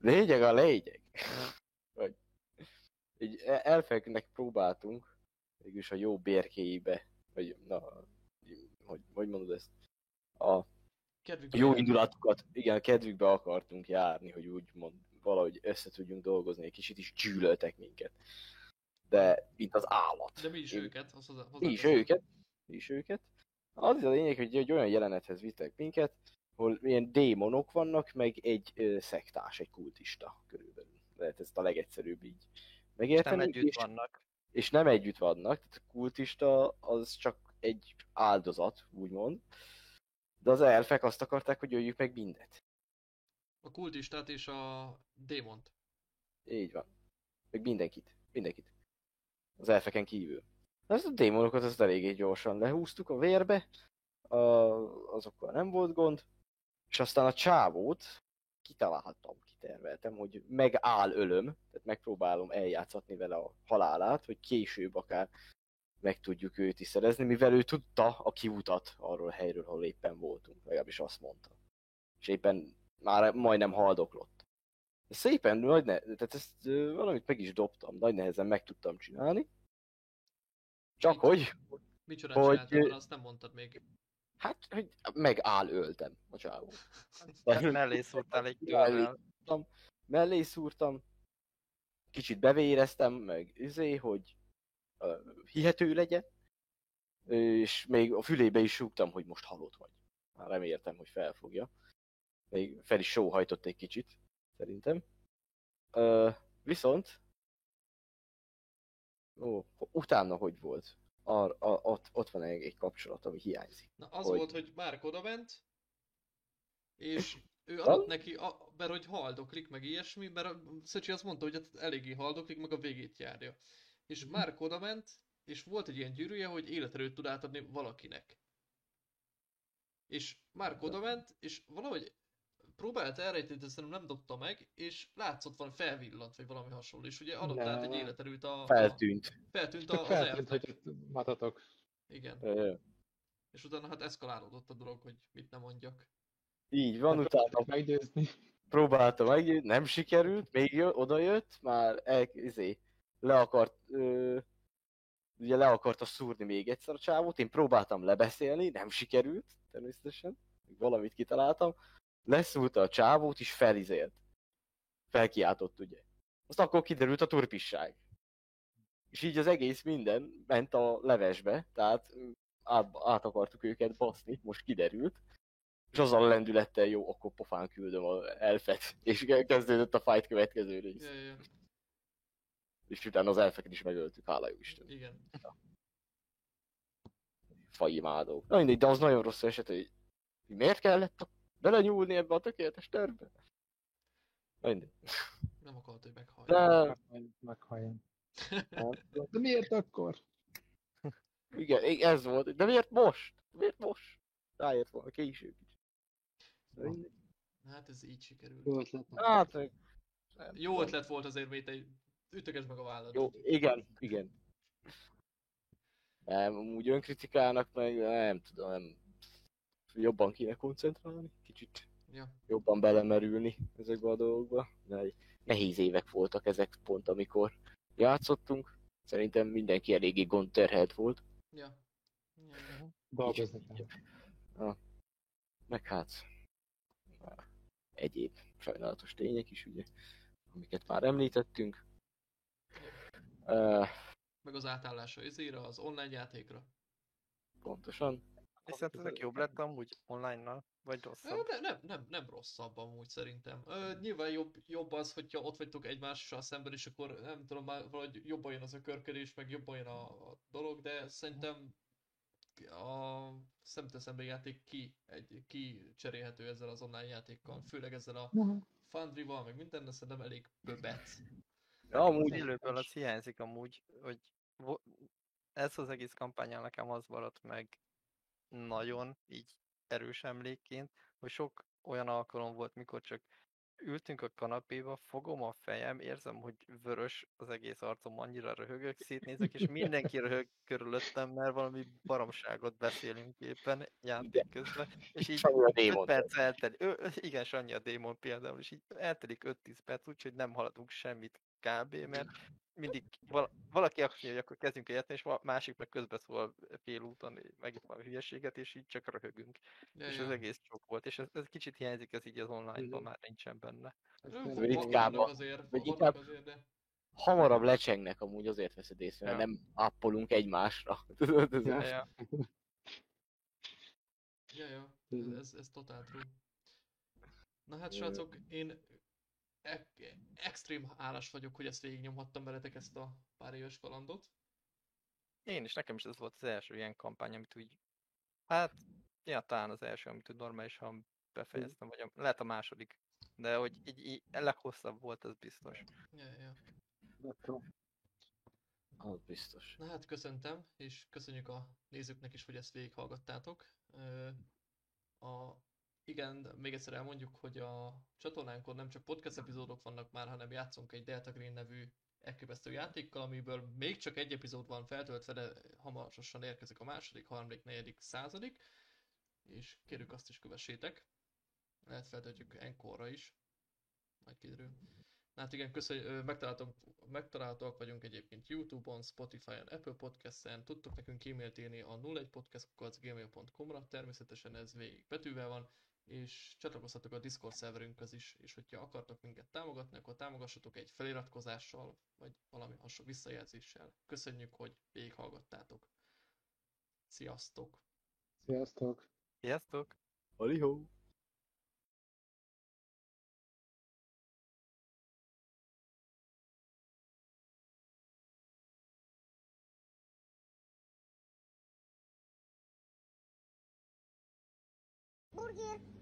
B: Lényeg a lényeg. Hogy így e- elfeknek próbáltunk, mégis a jó bérkéibe, vagy na, hogy, hogy mondod ezt? A Kedvükbe jó indulatukat, igen, a kedvükbe akartunk járni, hogy úgy mond, valahogy össze tudjunk dolgozni, egy kicsit is gyűlöltek minket. De, mint az állat.
A: De mi is Én, őket. Hozzá,
B: mi is őket. Mi is őket. Az a lényeg, hogy egy olyan jelenethez vittek minket, ahol ilyen démonok vannak, meg egy ö, szektás, egy kultista körülbelül. Lehet ezt a legegyszerűbb így megérteni.
D: És nem együtt és, vannak.
B: És nem együtt vannak, tehát a kultista az csak egy áldozat, úgymond. De az elfek azt akarták, hogy öljük meg mindet.
A: A kultistát és a démont.
B: Így van. Meg mindenkit. Mindenkit. Az elfeken kívül. Ez a démonokat azt eléggé gyorsan lehúztuk a vérbe, a, azokkal nem volt gond, és aztán a csávót kitalálhattam, kiterveltem, hogy megáll ölöm, tehát megpróbálom eljátszatni vele a halálát, hogy később akár meg tudjuk őt is szerezni, mivel ő tudta a kiutat arról a helyről, ahol éppen voltunk, legalábbis azt mondta. És éppen már majdnem haldoklott. Szépen, nagy ne... tehát ezt valamit meg is dobtam, nagy nehezen meg tudtam csinálni. Csak Mit, hogy...
A: Micsoda hogy, csináltam, azt nem mondtad még.
B: Hát, hogy megáll öltem a csávó.
D: mellé szúrtál egy mellé,
B: mellé szúrtam, kicsit bevéreztem, meg izé, hogy hihető legyen, és még a fülébe is súgtam, hogy most halott vagy. Már reméltem, hogy felfogja. Még fel is sóhajtott egy kicsit, szerintem. Uh, viszont, ó, utána hogy volt? Ar, a, ott, ott van egy, egy kapcsolat, ami hiányzik.
A: Na az hogy... volt, hogy Márk odament, és ő adott neki, a, mert hogy haldoklik, meg ilyesmi, mert Szöcsi azt mondta, hogy hát eléggé haldoklik, meg a végét járja. És Márk oda ment, és volt egy ilyen gyűrűje, hogy életerőt tud átadni valakinek. És már odament, és valahogy próbált elrejteni, de szerintem nem dobta meg, és látszott valami felvillant, vagy valami hasonló, és ugye adott át egy életerőt a...
B: Feltűnt.
A: A, feltűnt a,
C: feltűnt, hogy matatok.
A: Igen.
B: Ö,
A: És utána hát eszkalálódott a dolog, hogy mit nem mondjak.
B: Így van, utána
C: Meggyőzni.
B: próbálta meg, nem sikerült, még jö, oda jött, már el, izé, le akart, ö, ugye le akarta szúrni még egyszer a csávót, én próbáltam lebeszélni, nem sikerült, természetesen, valamit kitaláltam, leszúrta a csávót, és felizélt. Felkiáltott, ugye. Azt akkor kiderült a turpisság. És így az egész minden ment a levesbe, tehát át, át akartuk őket baszni, most kiderült. És azzal a lendülettel jó, akkor pofán küldöm a elfet. És kezdődött a fight következő rész.
A: Ja, ja.
B: És utána az elfeket is megöltük, hála jó Isten.
A: Igen.
B: Faimádók. Na mindegy, de az nagyon rossz eset, hogy hogy miért kellett belenyúlni ebbe a tökéletes tervbe. Na mindegy.
A: Nem akart, hogy meghallja.
B: De,
C: Meghalljon. De miért akkor?
B: igen, ez volt. De miért most? Miért most? Ráért volna később is.
A: Hát ez így sikerült.
C: Jó ötlet.
B: Hát,
A: Jó ötlet volt azért, mint egy ütöges meg a vállad.
B: Jó, igen, igen. Nem, amúgy önkritikálnak meg, nem tudom, nem. Jobban kéne koncentrálni, kicsit
A: Ja.
B: jobban belemerülni ezekbe a dolgokba. Mert nehéz évek voltak ezek pont, amikor játszottunk. Szerintem mindenki eléggé gondterhelt volt.
A: Ja. ja, ja.
C: Dolgozni kell.
B: Meg hát egyéb sajnálatos tények is, ugye, amiket már említettünk. Uh,
A: Meg az átállása izére, az online játékra.
B: pontosan.
D: És szerintetek jobb lett amúgy online-nal? Vagy rosszabb?
A: Nem, nem, nem, nem rosszabb amúgy szerintem. Ö, nyilván jobb, jobb az, hogyha ott vagytok egymással szemben, és akkor nem tudom, már valahogy jobban jön az a körködés, meg jobban jön a, a dolog, de szerintem a szemtől szembe játék ki, egy, ki cserélhető ezzel az online játékkal, főleg ezzel a Foundry-val, meg minden, szerintem elég böbec.
B: Ja, amúgy
D: Élőből az hiányzik amúgy, hogy ez az egész kampányán nekem az maradt meg nagyon így erős emlékként, hogy sok olyan alkalom volt, mikor csak ültünk a kanapéba, fogom a fejem, érzem, hogy vörös az egész arcom, annyira röhögök, szétnézek, és mindenki röhög körülöttem, mert valami baromságot beszélünk éppen játék közben, és így
B: Sanyi a
D: 5
B: démon.
D: perc eltelik, igen, Sanyi a démon például, és így eltelik 5-10 perc, úgyhogy nem haladunk semmit kb, mert mindig val- valaki azt mondja, hogy akkor kezdjünk egyet, és a másik meg közbeszól félúton, megint valami hülyeséget, és így csak röhögünk.
A: Ja,
D: és
A: ja.
D: az egész sok volt, és ez, ez kicsit hiányzik, ez így az online-ban már nincsen benne.
A: Azért,
B: vagy inkább-
A: azért, de...
B: Hamarabb lecsengnek amúgy azért veszed észre, mert
D: Ja.
B: nem appolunk egymásra. Tudod, ez-
C: Ja.
D: Ja,
A: Ja, ja,
C: Mhm.
A: ez, ez, ez totál true. Na hát srácok, én extrém hálás vagyok, hogy ezt végignyomhattam veletek ezt a pár éves kalandot.
D: én is, nekem is ez volt az első ilyen kampány, amit úgy, hát, ja, talán az első, amit úgy normálisan befejeztem, vagy a, lehet a második, de hogy így, így a leghosszabb volt, az biztos.
A: Ja, ja.
B: Az biztos.
A: Na hát köszöntem, és köszönjük a nézőknek is, hogy ezt végighallgattátok. A, igen, még egyszer elmondjuk, hogy a csatornánkon nem csak podcast epizódok vannak már, hanem játszunk egy Delta Green nevű elképesztő játékkal, amiből még csak egy epizód van feltöltve, de hamarosan érkezik a második, harmadik, negyedik, századik, és kérjük azt is kövessétek. Lehet feltöltjük Encore-ra is, majd kiderül. Na Hát igen, köszönjük, megtalálhatóak vagyunk egyébként Youtube-on, Spotify-on, Apple Podcast-en, tudtok nekünk e-mailt írni a 01podcast.gmail.com-ra, természetesen ez végig betűvel van, és csatlakozhatok a Discord szerverünkhöz is, és hogyha akartok minket támogatni, akkor támogassatok egy feliratkozással, vagy valami hasonló visszajelzéssel. Köszönjük, hogy végighallgattátok. Sziasztok!
C: Sziasztok!
D: Sziasztok!
B: Halihó!
E: Burger.